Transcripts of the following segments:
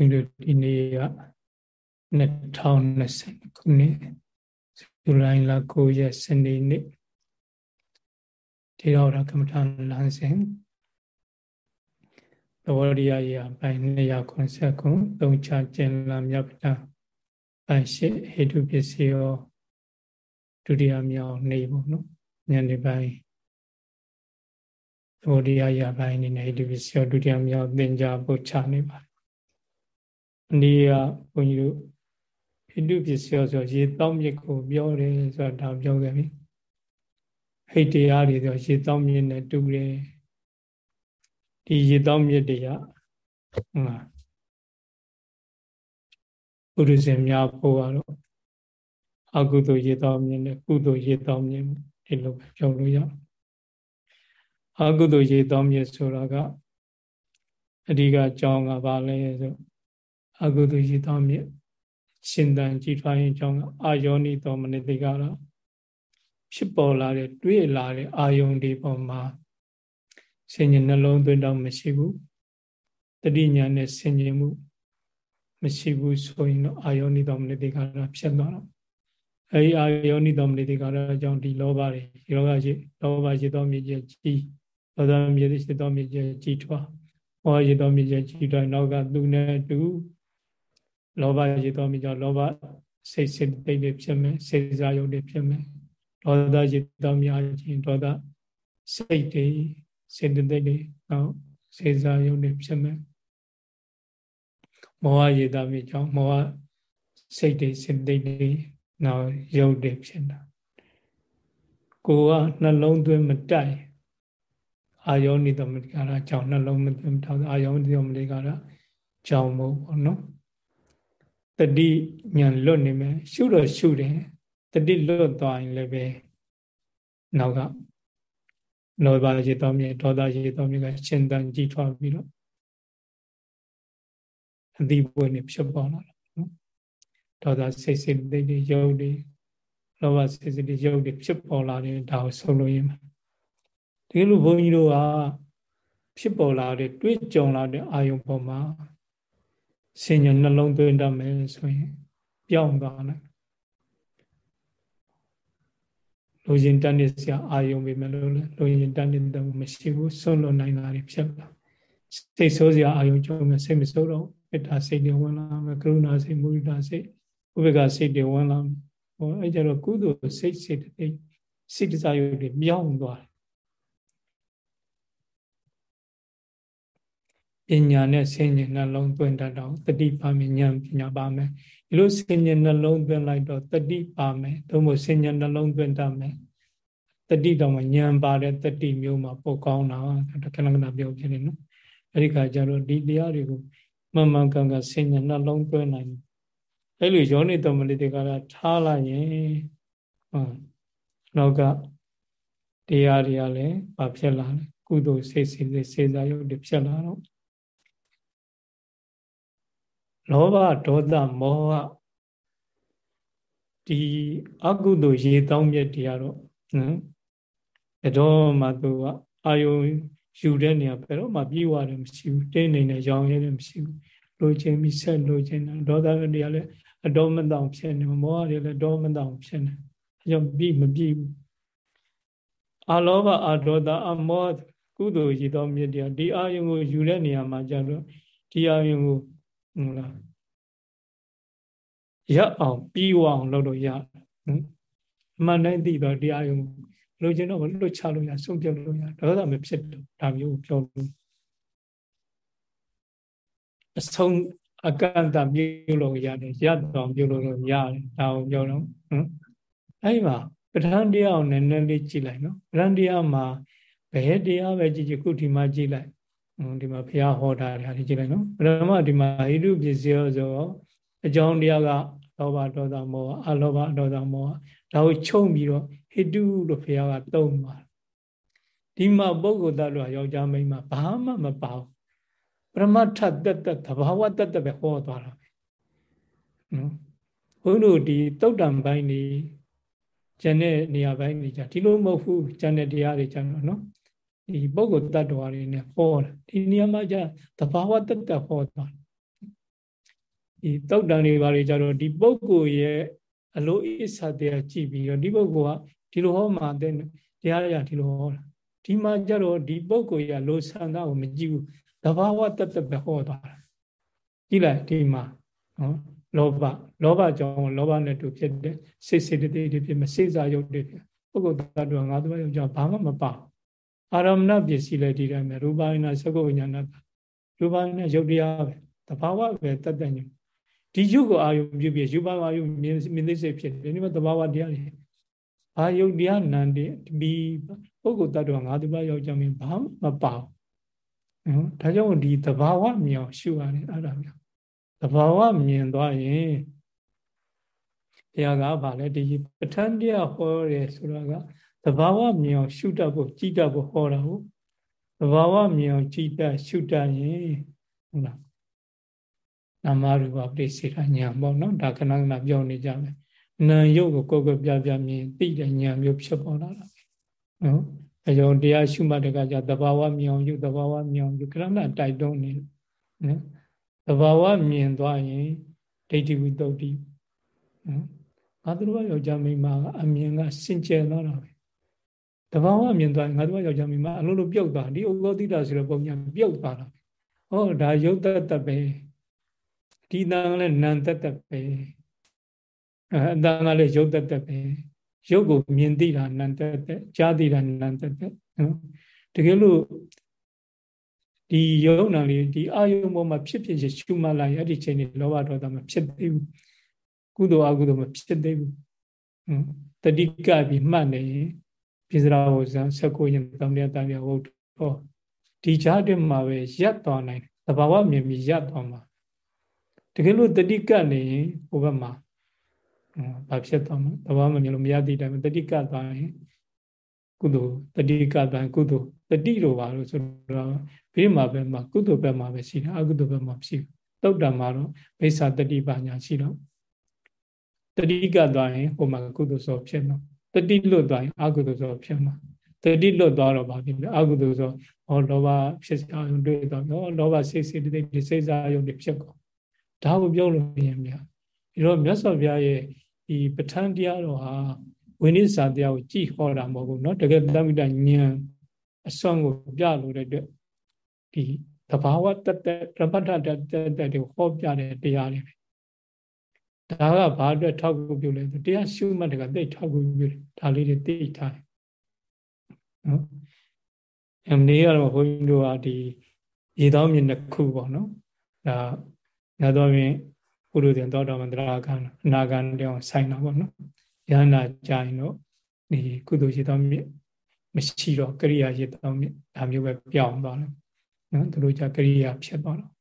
ဘုန်းကြီးတို့ဒီနေ့က2020ခုနှစ်ဇူလိုင်လ9ရက်စနေနေ့ထေရဝါဒကမ္မထာလမ်းစဉ်သဘောတရားရာပိုင်း290သုံးချကျင်လာမြတ်ပဒပိုင်းရှိဟေတုပစ္စည်းရောဒုတိယမြောက်နေပေါ့နော်ညနေပိုင်းသဘောတရားရာပိုင်းအနေနဲ့ဟေတုပစ္စည်းရောဒုတိယမြောက်သင်္ကြန်ပုတ်ချနေပါတယ် အနည်းကဘုန်းကြီးတို့ဟိတုပစ္စယောဆိုရေတောင်းမြစ်ကိုပြောတယ်ဆိုတာဒါပြောခဲ့ပြီဟိတ်တရားတွေဆိုရေတောင်းမြစ်နဲ့တူတယ်ဒီရေတောင်းမြစ်တွေကဟုတ်လားပုရိသေများဖို့ကတော့အကုသိုလ်ရေတောင်းမြစ်နဲ့ကုသိုလ်ရေတောင်းမြစ်ဒီလိုပဲပြောလို့ရအကုသိုလ်ရေတောင်းမြစ်ဆိုတာကအဓိကအကြောင်းကဘာလဲဆို အကုသိုလ်ရည်တော်မြစ်ရှင်တန်ကြည်ထွားရင်ကြောင့်အာယောနိတော်မနတိကတော့ဖြစ်ပေါ်လာတဲ့တွေ့လာတဲ့အာယုန်ဒီပေါ်မှာဆင်ញင်နှလုံးသွင်းတော့မရှိဘူးတတိညာနဲ့ဆင်ញင်မှုမရှိဘူးဆိုရင်တော့အာယောနိတော်မနတိကတော့ဖြစ်သွားတော့အဲဒီအာယောနိတော်မနတိကတော့အကြောင်းဒီလောဘတွေဒီလောကရှိလောဘရှိတော်မြစ်ကြီးကြီးလောဘမြစ်ရှိတော်မြစ်ကြီးကြီးထွားဟောရှိတော်မြစ်ကြီးကြီးထွားနောက်ကသူနဲ့တူ လောဘရည်တော်မိကြောင့်လောဘစိတ်စိတ်တိတ်တွေဖြစ်မယ်စေစားယုတ်တွေဖြစ်မယ်ဒေါသရည်တော်များခြင်းဒေါသစိတ်တွေစေတသိက်တွေနောက်စေစားယုတ်တွေဖြစ်မယ်မောဟရည်တော်မိကြောင့်မောဟစိတ်တွေစေတသိက်တွေနောက်ယုတ်တွေဖြစ်တာကိုကနှလုံးသွင်းမတိုက်အာယောနိတမတိကာရအကြောင်းနှလုံးမသွင်းထားအာယောနိတမတိကာရအကြောင်းမို့ပေါ့နော် တတိညာလွတ်နေမယ်ရှုတော့ရှုတယ်တတိလွတ်သွားရင်လည်းပဲနောက်ကလောဘရေတော်မြေဒေါသရေတော်မြေကရှင်တန်ကြီးထွားပြီးတော့အတိပွင့်နေဖြစ်ပေါ်လာတာနော်ဒေါသစိတ်စိတ်တိတ်တွေရုပ်တွေလောဘစိတ်စိတ်တွေရုပ်တွေဖြစ်ပေါ်လာတယ်ဒါကိုဆုံးလို့ရမှာဒီလိုဘုန်းကြီးတို့ကဖြစ်ပေါ်လာတဲ့တွေ့ကြုံလာတဲ့အာယုံပေါ်မှာ ဆင်ញနှလုံးသွင်းတတ်မယ်ဆိုရင်ပြောင်းသွားနိုင်လူရင်တန်းနေစရာအာယုံပဲမလို့လေလူရင်တန်းနေတဲ့မရှိဘူးဆွလွန်နိုင်တာတွေဖြစ်လာစိတ်ဆိုးစရာအာယုံကြုံမယ်စိတ်မဆိုးတော့မေတ္တာစိတ်တွေဝင်လာမယ်ကရုဏာစိတ်မုဒိတာစိတ်ဥပေက္ခစိတ်တွေဝင်လာမယ်ဟောအဲကြတော့ကုသိုလ်စိတ်စိတ်တွေစိတ်တရားယုတ်တွေပြောင်းသွားတယ် ပညာနဲ့ဆင်ញင်နှလုံးသွင်းတတ်တော့တတိပါမယ်ဉာဏ်ပညာပါမယ်ဒီလိုဆင်ញင်နှလုံးသွင်းလိုက်တော့တတိပါမယ်သို့မဟုတ်ဆင်ញင်နှလုံးသွင်းတတ်မယ်တတိတော့မှဉာဏ်ပါတဲ့တတိမျိုးမှာပိုကောင်းတာခဏခဏပြောပြနေနော်အဲ့ဒီခါကျတော့ဒီတရားတွေကိုမှန်မှန်ကန်ကန်ဆင်ញင်နှလုံးသွင်းနိုင်အဲ့လိုယောနိတမလိတေကရထားလိုက်ရင်ဟုတ်နောက်ကတရားတွေကလည်းဘာဖြစ်လာလဲကုသိုလ်စိတ်စိတ်စေစားရုပ်တွေဖြစ်လာတော့ လောဘဒေါသမောဟဒီအကုသိုလ်ရေတောင်းမြက်တွေကတော့နော်ဘယ်တော့မှသူကအာယုံယူတဲ့နေရာဘယ်တော့မှပြေးသွားတယ်မရှိဘူးတင်းနေနဲ့ရောင်ရဲတယ်မရှိဘူးလိုချင်ပြီးဆက်လိုချင်တာဒေါသတွေကလည်းအတော်မတောင်ဖြစ်နေမောဟတွေလည်းဒေါမတောင်ဖြစ်နေအဲကြောင့်ပြီးမပြီးဘူးအာလောဘအာဒေါသအမောကုသိုလ်ရေတောင်းမြက်တွေကဒီအာယုံကိုယူတဲ့နေရာမှာကြတော့ဒီအာယုံကို ဟုတ်လားရအောင်ပြီးဝအောင်လုပ်လို့ရနော်အမှန်တိုင်းသိတော့တရားယုံလိုချင်တော့လွတ်ချလို့ရဆုံးပြလို့ရဒေါသမဖြစ်တော့ဒါမျိုးပြောလို့အဆုံးအကန့်အသတ်ပြုလို့ရတယ်ရတော့ပြုလို့ရတယ်ဒါကိုပြောတော့နော်အဲ့မှာပဋ္ဌာန်းတရားကိုနည်းနည်းလေးကြည့်လိုက်နော်ပဋ္ဌာန်းတရားမှာဘယ်တရားပဲကြည့်ကြည့်ခုဒီမှာကြည့်လိုက် ဒီမှာဘုရားဟောတာတွေကြည့်လိုက်နော်ပထမဒီမှာဟိတုပစ္စယောဆိုအကြောင်းတရားကလောဘဒေါသမောဟအလောဘဒေါသမောဟဒါကိုချုပ်ပြီးတော့ဟိတုလို့ဘုရားကတုံးပါဒီမှာပုဂ္ဂိုလ်တ attva ယောက်ျားမိန်းမဘာမှမပါဘူးပရမတ္ထတတ္တသဘာဝတတ္တပဲဟောသွားတာပဲနော်ဘုန်းတို့ဒီတုတ်တံပိုင်းနေကျန်တဲ့နေရာပိုင်းနေကြဒီလိုမဟုတ်ဘူးကျန်တဲ့တရားတွေကျန်တော့နော် ဒီပုဂ္ဂိုလ်တ attva တွေနဲ့ဟောတာဒီနေရာမှာကျသဘာဝတတ္တဟောသွားဒီတုတ်တန်တွေဘာတွေကြတော့ဒီပုဂ္ဂိုလ်ရဲ့အလိုအစ္ဆတရားကြည့်ပြီးတော့ဒီပုဂ္ဂိုလ်ကဒီလိုဟောမှတဲ့တရားရဒီလိုဟောတာဒီမှာကြတော့ဒီပုဂ္ဂိုလ်ရဲ့လိုဆန္ဒကိုမကြည့်ဘူးတဘာဝတတ်တတ်ပဲဟောသွားတာကြည့်လိုက်ဒီမှာနော်လောဘလောဘကြောင့်လောဘနဲ့တူဖြစ်တဲ့စိတ်စေတသိက်တွေဖြစ်မစိတ်စာရုပ်တွေဖြစ်ပုဂ္ဂိုလ်တ attva ငါးပါးယောက်ျားဘာမှမပါ အာရမဏပစ္စည်းလည်းဒီတိုင်းပဲရူပယနာသကုဉ္ညာဏရူပယနာရုပ်တရားပဲတဘာဝပဲတတ်တတ်ညဒီယုတ်ကိုအာယုပြုပြီးယူပါအာယုမြင်မြင်သိစိတ်ဖြစ်တယ်ဒီမှာတဘာဝတရားတွေဘာယုတ်တရားနန္တိဒီပုဂ္ဂိုလ်တ attva ငါးပါးယောက်ျားမင်းဘာမှမပါဘူးနော်ဒါကြောင့်ဒီတဘာဝမြောင်ရှုရတယ်အဲ့ဒါမျိုးတဘာဝမြင်သွားရင်ဘုရားကဗာလဲဒီပဋ္ဌာန်းတရားဟောတယ်ဆိုတာက သဘာဝမြင်အောင်ရှုတတ်ဖို့ကြည်တတ်ဖို့ဟောတာဟုတ်သဘာဝမြင်အောင်ကြည်တတ်ရှုတတ်ရင်ဟုတ်လားနာမရူပပရိစေတညာပေါ့နော်ဒါခဏခဏပြောနေကြမယ်နာယုတ်ကိုကိုယ်ကိုပြပြမြင်သိတဲ့ညာမျိုးဖြစ်ပေါ်လာတာနော်အဲကြောင့်တရားရှုမှတ်တဲ့ကကြသဘာဝမြင်အောင်ယူသဘာဝမြင်အောင်ယူခဏခဏတိုက်တွန်းနေနော်သဘာဝမြင်သွားရင်ဒိဋ္ဌိဝိတုဒ္ဓိနော်ငါတို့ယောက်ျားမိန်းမကအမြင်ကစင်ကြယ်တော့တာပဲ တဘာဝမြင်သွားရင်ငါတို့ယောက်ျားမိန်းမအလိုလိုပြုတ်သွားဒီဥက္ကောတိတာဆိုတဲ့ပုံညာပြုတ်သွားတာဟောဒါယုတ်တတ်တတ်ပဲဒီတန်ကလည်းနံတတ်တတ်ပဲအဲအတန်ကလည်းယုတ်တတ်တတ်ပဲယုတ်ကိုမြင်သိတာနံတတ်တဲ့ကြားသိတာနံတတ်တဲ့နော်တကယ်လို့ဒီယုံနာလေးဒီအာယုံပေါ်မှာဖြစ်ဖြစ်ရှုမှတ်လိုက်အဲ့ဒီချိန်လေးလောဘဒေါသမဖြစ်သေးဘူးကုသိုလ်အကုသိုလ်မဖြစ်သေးဘူးတတိကပြီးမှတ်နေရင် ပိစရာဝဇံဆက်ကိုရင်တံမြတ်တံမြတ်ဟုတ်ဟောဒီကြားတွင်မှာပဲရပ်သွားနိုင်သဘာဝမြင်ပြီးရပ်သွားမှာတကယ်လို့တတိကနေရင်ဟိုဘက်မှာဘာဖြစ်သွားမှာသဘာဝမမြင်လို့မရသည့်တိုင်တတိကသွားရင်ကုသိုလ်တတိကသွားကုသိုလ်တတိလိုပါလို့ဆိုတော့ဘေးမှာပဲမှာကုသိုလ်ဘက်မှာပဲရှိတယ်အကုသိုလ်ဘက်မှာမရှိဘူးတုတ်တံမှာတော့ဘိဿတတိပါညာရှိတော့တတိကသွားရင်ဟိုမှာကုသိုလ်စောဖြစ်တော့ တတိလွတ်သွားရင်အကုသိုလ်စောဖြစ်မှာတတိလွတ်သွားတော့ဗာဖြစ်တယ်အကုသိုလ်စောဟောလောဘဖြစ်စားရုံတွေ့တော့ဟောလောဘစိတ်စိတ်တိတ်စိတ်စားရုံတွေဖြစ်ကုန်ဒါကိုပြောလို့မြင်မြတ်ဒီတော့မြတ်စွာဘုရားရဲ့ဒီပဋ္ဌာန်းတရားတော်ဟာဝိနည်းစာတရားကိုကြည်ဟောတာမဟုတ်ဘူးเนาะတကယ်တမိတဉာဏ်အစွမ်းကိုပြလို့တဲ့အတွက်ဒီသဘာဝတတရပတ္ထတတတွေဟောပြတဲ့တရားတွေပဲ ဒါကဘာအတွက်ထောက်ကူပြုလဲတရားရှုမှတ်တကသိထောက်ကူပြုတယ်ဒါလေးတွေသိထားတယ်နော်အမနေ့ကတော့ဘုန်းကြီးတို့ကဒီရေတောင်းမြင်တစ်ခုပေါ့နော်ဒါညတော့ပြင်ပုရုဇဉ်သောတော်မန္တရာကံအနာဂံတောင်ဆိုင်တာပေါ့နော်ယန္နာကြရင်တော့ဒီကုသိုလ်ရေတောင်းမြင်မရှိတော့ကရိယာရေတောင်းမြင်ဒါမျိုးပဲပြောင်းသွားတယ်နော်သူတို့ကြကရိယာဖြစ်သွားတော့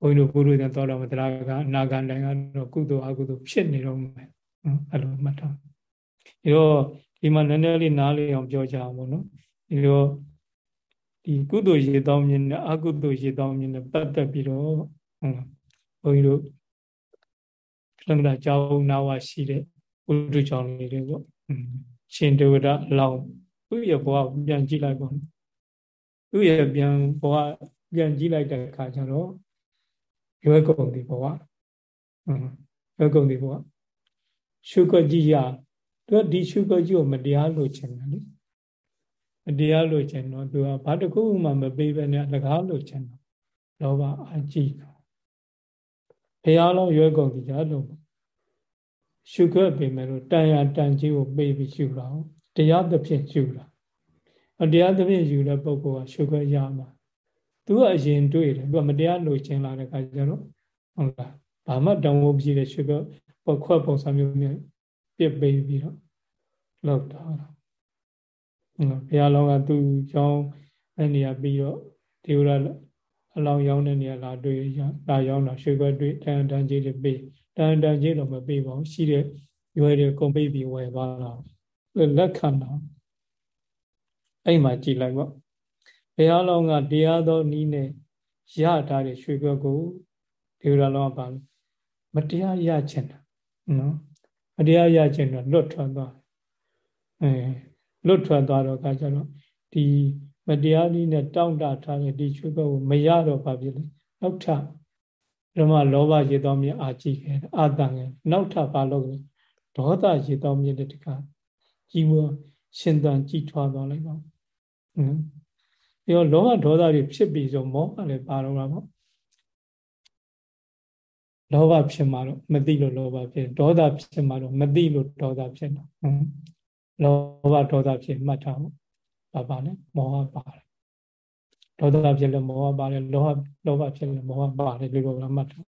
ဘုန်းကြီးတို့ပုရုဇဉ်သောတော်မန္တရာကအနာဂံတိုင်ကတော့ကုသိုလ်အကုသိုလ်ဖြစ်နေတော့မယ်နော်အဲ့လိုမှတ်ထားဒီတော့ဒီမှာနည်းနည်းလေးနားလေးအောင်ပြောကြအောင်ပေါ့နော်ဒီတော့ဒီကုသိုလ်ရေတောင်းမြင်နဲ့အကုသိုလ်ရေတောင်းမြင်နဲ့ပတ်သက်ပြီးတော့ဟုတ်ဘုန်းကြီးတို့ခလန္ဒကြောင်းနာဝရှိတဲ့ဘုဒ္ဓကြောင့်လေးတွေပေါ့ရှင်တေဝဒအလောင်းသူ့ရဲ့ဘဝပြန်ကြည့်လိုက်ပေါ့သူ့ရဲ့ပြန်ဘဝပြန်ကြည့်လိုက်တဲ့အခါကျတော့ ရွယ်ကုန်ဒီဘဝရွယ်ကုန်ဒီဘဝရှုခွက်ကြည့်ရသူကဒီရှုခွက်ကြီးကိုမတရားလို့ချင်တယ်လေမတရားလို့ချင်တော့သူကဘာတစ်ခုမှမပေးဘဲနဲ့လကားလို့ချင်တော့လောဘအကြည့်တော့ဘုရားလုံးရွယ်ကုန်ဒီကြလို့ရှုခွက်ပေးမယ်လို့တန်ရတန်ကြီးကိုပေးပြီးရှုတာတရားသဖြင့်ရှုတာအတရားသဖြင့်ယူတဲ့ပုဂ္ဂိုလ်ကရှုခွက်ရမှာ သူကအရင်တွေ့တယ်သူကမတရားလို့ချင်းလာတဲ့အခါကျတော့ဟုတ်လားဘာမှတောင်းဖို့မရှိတဲ့ရှုခွက်ပခွက်ပုံစံမျိုးမျိုးပြစ်ပေးပြီးတော့လောက်တာဟုတ်ဘုရားလောင်းကသူ့ကြောင်းအဲ့နေရာပြီးတော့ဒေဝရအလောင်းရောင်းတဲ့နေရာလာတွေ့လာရောင်းတာရွှေခွက်တွေ့တန်တန်ကြီးတွေပေးတန်တန်ကြီးတော့မပေးပါဘူးရှိတဲ့ရွယ်တွေကုန်ပေးပြီးဝယ်ပါတော့လက်ခံတော့အဲ့မှာကြည်လိုက်ပေါ့ ဘုရားလောင်းကတရားတော်နီးနဲ့ရထားတဲ့ရွှေခွက်ကိုဒေဝရလောင်းကပါမတရားရချင်တာနော်မတရားရချင်တော့လွတ်ထွက်သွားအဲလွတ်ထွက်သွားတော့ကကြတော့ဒီမတရားနည်းနဲ့တောင့်တထားတဲ့ဒီချွေးဘက်ကိုမရတော့ပါပြီလေနောက်ထဓမ္မလောဘရေတော်မြင့်အာကြည့်ခဲ့အာတန်ခဲ့နောက်ထပ်ပါလို့ဒေါသရေတော်မြင့်တဲ့တခါကြီးမရှင်သန်ကြည်ထွားသွားလိုက်ပါဟမ် ပြီးတော့လောဘဒေါသတွေဖြစ်ပြီးဆိုမောဟလည်းပါတော့တာပေါ့လောဘဖြစ်မှာတော့မသိလို့လောဘဖြစ်ဒေါသဖြစ်မှာတော့မသိလို့ဒေါသဖြစ်တာဟမ်လောဘဒေါသဖြစ်မှတ်ထားဖို့ပါပါလေမောဟပါတယ်ဒေါသဖြစ်လို့မောဟပါတယ်လောဘလောဘဖြစ်လို့မောဟပါတယ်ဒီလိုကမှတ်ထား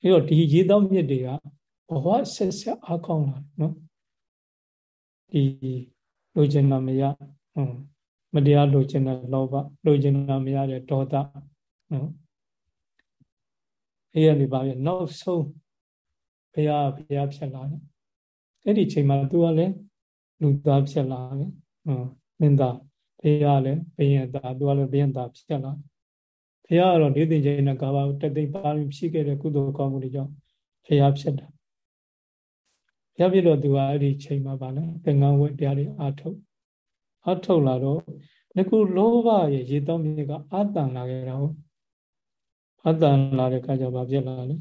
အဲတော့ဒီရေတောင်းမြစ်တွေကဘဝဆက်ဆက်အားကောင်းလာနော်ဒီလိုချင်တာမရဟွန်း မတရားလိုချင်တဲ့လောဘလိုချင်တာမရတဲ့ဒေါသနော်အဲ့ရနေပါပြီနောက်ဆုံးဘုရားဘုရားဖြစ်လာတယ်အဲ့ဒီချိန်မှာသူကလည်းလူသားဖြစ်လာတယ်ဟွန်းမင်းသားဘုရားလည်းဘယင်သားသူကလည်းဘယင်သားဖြစ်လာဘုရားကတော့နေသိချိန်နဲ့ကာဘာတသိပါရဖြစ်ခဲ့တဲ့ကုသိုလ်ကောင်းမှုတွေကြောင့်ဘုရားဖြစ်တာဘုရားဖြစ်တော့သူကအဲ့ဒီချိန်မှာပါလဲသင်္ကန်းဝတ်တရားတွေအာထုတ် အာထုတ်လာတော့ငခုလောဘရဲ့ရေတောင်းမြေကအာတန်လာခဲ့တာဟုတ်အာတန်လာတဲ့အခါကျဘာဖြစ်လာလဲ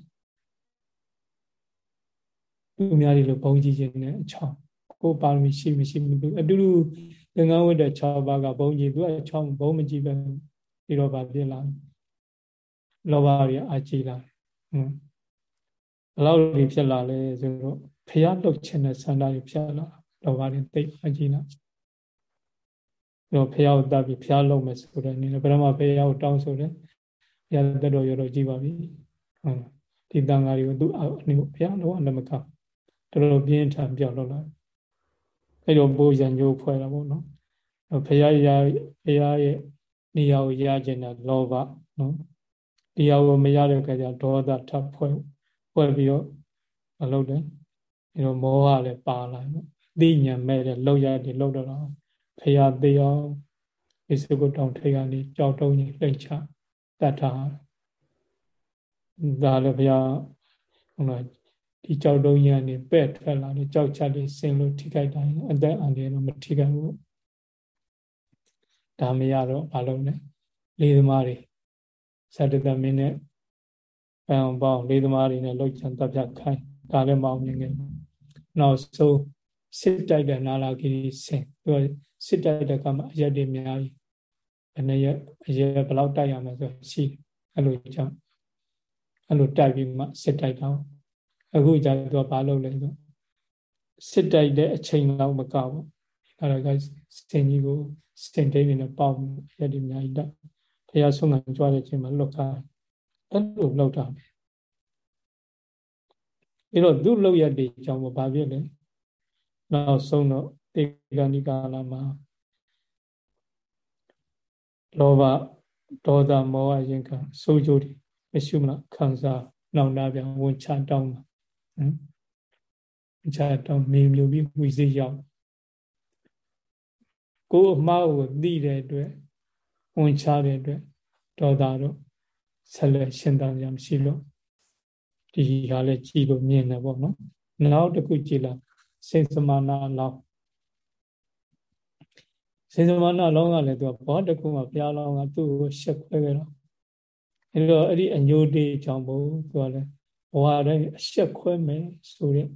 သူများတွေလိုဘုံကြည့်ခြင်းနဲ့အချောင်းကိုပါရမီရှိမရှိမသိအတူတူသင်္ကန်းဝတ်တဲ့6ပါးကဘုံကြည့်သူက6ဘုံမကြည့်ပဲဒီတော့ဘာဖြစ်လာလောဘတွေအာကြည့်လာဟွန်းဘလောက်တွေဖြစ်လာလဲဆိုတော့ဖျားလှုပ်ခြင်းနဲ့ဆန္ဒတွေဖြစ်လာလောဘတွေသိအာကြည့်လာ တော့ဖះကိုတတ်ပြီးဖះလုံးမယ်ဆိုတဲ့အနေနဲ့ဘယ်တော့မှဖះကိုတောင်းဆိုတယ်ဖះတက်တော်ရတော့ကြည်ပါပြီဟုတ်ဒီတန်ဃာတွေကိုသူအနေကိုဖះလုံးအနမကတော်တော်ပြင်းထန်ပြောက်လောက်လာအဲ့တော့ဘိုးရံညိုးဖွဲ့တာပေါ့နော်ဖះရဖះရဲ့နေရာကိုရခြင်းတဲ့လောဘနော်ဒီဟာကိုမရတဲ့အခါကျဒေါသထပ်ဖွဲ့ဖွဲ့ပြီးတော့မလုပ်တယ်အဲ့တော့မောဟလည်းပါလာတယ်သိဉာဏ်မဲ့တဲ့လောက်ရတယ်လောက်တော့ ဖရာသေးအောင်ဒီစကုတောင်ထိတ်ကနေကြောက်တုံးကြီးလှိတ်ချတတ်တာဒါလည်းဖရာဟုတ်လားဒီကြောက်တုံးကြီးကနေပဲ့ထွက်လာတယ်ကြောက်ချက်လေးဆင်းလို့ထိခိုက်တိုင်းအသက်အန္တရာယ်တော့မထိခိုက်ဘူးဒါမရတော့မလုပ်နဲ့လေးသမားတွေသတ္တတမင်းနဲ့ပံပေါင်းလေးသမားတွေနဲ့လှုပ်ချံတပ်ဖြတ်ခိုင်းဒါလည်းမအောင်မြင်ခဲ့နောက်ဆုံးစစ်တိုက်တဲ့နာလာဂီဆင်သူက စစ်တိုက်တဲ့ကမှအရက်တွေအများကြီးဘယ်နှရက်အရက်ဘယ်လောက်တိုက်ရမလဲဆိုရှိအဲ့လိုကြောင့်အဲ့လိုတိုက်ပြီးမှစစ်တိုက်တော့အခုကျတော့ဘာလုပ်လဲဆိုစစ်တိုက်တဲ့အချိန်လောက်မကဘူးအဲ့ဒါကစင်ကြီးကိုစင်တိန်နဲ့ပေါက်အရက်တွေအများကြီးတိုက်ဘုရားဆုံးခံကြွားတဲ့အချိန်မှာလွတ်ကားအဲ့လိုလောက်တာပဲအဲ့တော့သူ့လောက်ရတဲ့ကြောင့်ဘာဖြစ်လဲနောက်ဆုံးတော့ တေဂဏိကာလမှာလောဘဒေါသမောဟရင်ခံစိုးကြိုးတွေမရှိမလားခံစားနောက်နာပြန်ဝင်ချတောင်းတာဟမ်ဝင်ချတောင်းမေမြူပြီးဝီစိရောက်ကိုယ်အမှားကိုသိတဲ့အတွက်ဝင်ချတဲ့အတွက်ဒေါသတော့ဆက်လက်ရှင်းတမ်းကြမရှိလို့ဒီဟာလည်းကြည်လို့မြင်တယ်ပေါ့နော်နောက်တစ်ခုကြည်လာစေစမနာလောင်း စေစမနာလောင်းကလည်းသူကဘောတခုမှဘုရားလောင်းကသူ့ကိုရှက်ခွဲခဲ့တော့အဲတော့အဲ့ဒီအညိုတေးကြောင့်ဘုသူကလည်းဘဝတိုင်းအရှက်ခွဲမယ်ဆိုတဲ့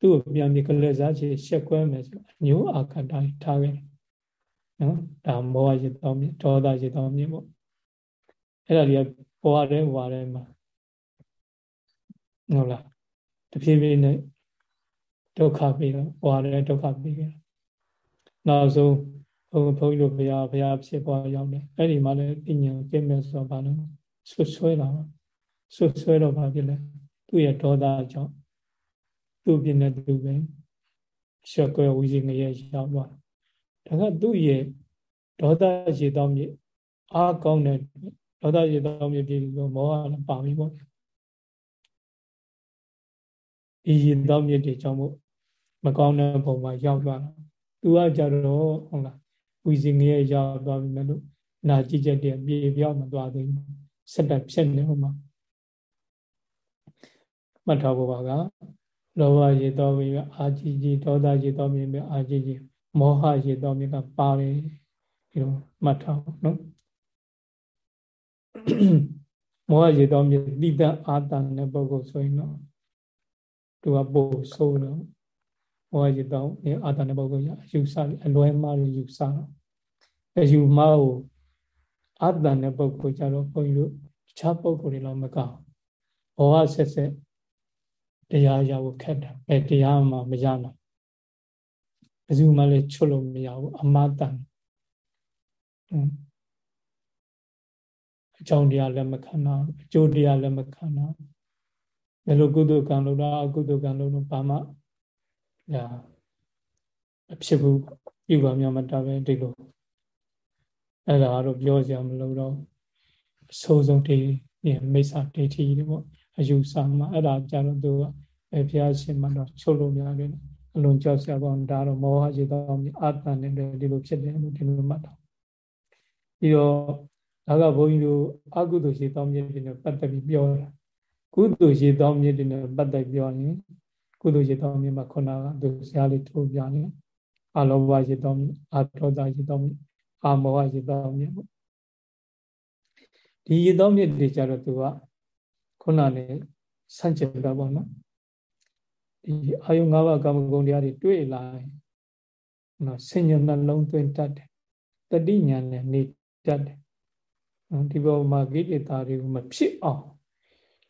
သူ့ကိုပြန်ပြီးကလေးစားချေရှက်ခွဲမယ်ဆိုအညိုအာခတိုင်းထားခဲ့တယ်နော်ဒါမောဟရတောင်းမြဒေါသရတောင်းမြပေါ့အဲ့ဒါတွေကဘဝတိုင်းဘဝတိုင်းမှာဟုတ်လားတဖြည်းဖြည်းနဲ့ဒုက္ခပြီးတော့ဘဝလည်းဒုက္ခပြီးခဲ့ နောက်ဆုံးဘုန်းဘုန်းကြီးတို့ဘုရားဘုရားဖြစ်ပေါ်ရောက်တယ်အဲ့ဒီမှာလည်းပညာကျင့်မဲ့ဆိုတော့ဘာလို့ဆွဆွဲတာဆွဆွဲတော့ဘာဖြစ်လဲသူ့ရဲ့ဒေါသကြောင့်သူ့ပြင်းတဲ့သူပဲရှက်ကွယ်ဝီစီငရဲရောက်သွားဒါကသူ့ရဲ့ဒေါသရေတောင်းမြေအားကောင်းတဲ့ဒေါသရေတောင်းမြေပြည်လို့မောဟလည်းပါပြီပေါ့ဒီရေတောင်းမြေတွေကြောင့်မို့မကောင်းတဲ့ပုံမှာရောက်သွားတာ သူကကြတော့ဟုတ်လားဝီစီငရဲ့ရောက်သွားပြီမလို့နာကြည့်ချက်တည်းပြေပြောင်းမသွားသေးဘူးစက်တက်ဖြစ်နေဟိုမှာမှတ်ထားဖို့ပါကလောဘရေတော်ပြီအာကြည့်ကြည့်ဒေါသရေတော်ပြီအာကြည့်ကြည့်မောဟရေတော်ပြီကပါတယ်ဒီလိုမှတ်ထားနော်မောဟရေတော်မြစ်တိတအာတန်တဲ့ပုဂ္ဂိုလ်ဆိုရင်တော့သူကပို့ဆိုးတော့မော ဟရေတော်အာတန်တဲ့ပုဂ္ဂိုလ်ရအယူဆအလွဲမှားယူဆတော့အယူမှားကိုအာတန်တဲ့ပုဂ္ဂိုလ်ကြတော့ဘုန်းကြီးတို့တခြားပုဂ္ဂိုလ်တွေတော့မကောင်းဘောဟဆက်ဆက်တရားရဖို့ခက်တာအဲတရားမှမရနိုင်ဘယ်သူမှလည်းချွတ်လို့မရဘူးအမတန်အကြောင်းတရားလည်းမခံနိုင်အကျိုးတရားလည်းမခံနိုင်ဘယ်လိုကုသိုလ်ကံလုပ်တာအကုသိုလ်ကံလုပ်လို့ဘာမှ ညာအဖြစ်ဘူးပြုပါများမတာပဲဒီလိုအဲ့ဒါတော့ပြောစရာမလိုတော့အဆိုးဆုံးဒီမိစ္ဆာဒိဋ္ဌိတွေပေါ့အယူဆမှာအဲ့ဒါကြတော့သူကဘဘုရားရှင်မှတော့ချုပ်လို့များတယ်အလွန်ကြောက်စရာကောင်းဒါတော့မောဟရေတော့အာတန်နဲ့ဒီလိုဖြစ်တယ်လို့ဒီလိုမှတ်တော့ပြီးတော့ဒါကဘုန်းကြီးတို့အကုသိုလ်ရေတောင်းမြစ်တွေနဲ့ပတ်သက်ပြီးပြောတာကုသိုလ်ရေတောင်းမြစ်တွေနဲ့ပတ်သက်ပြောရင် ကုသိုလ်ရေတောင်းမြစ်မှာခုနကသူဇာလေးထိုးပြနေအလောဘရေတောင်းမြစ်အာဒေါသရေတောင်းမြစ်အာမောဟရေတောင်းမြစ်ပေါ့ဒီရေတောင်းမြစ်တွေကြတော့သူကခုနနဲ့ဆန့်ကျင်တာပေါ့နော်ဒီအာယု၅ပါးကာမဂုဏ်တရားတွေတွေ့လာရင်နော်ဆင်ញံနှလုံးသွင်းတတ်တယ်တတိညာနဲ့နေတတ်တယ်ဒီပေါ်မှာကိလေသာတွေကိုမဖြစ်အောင်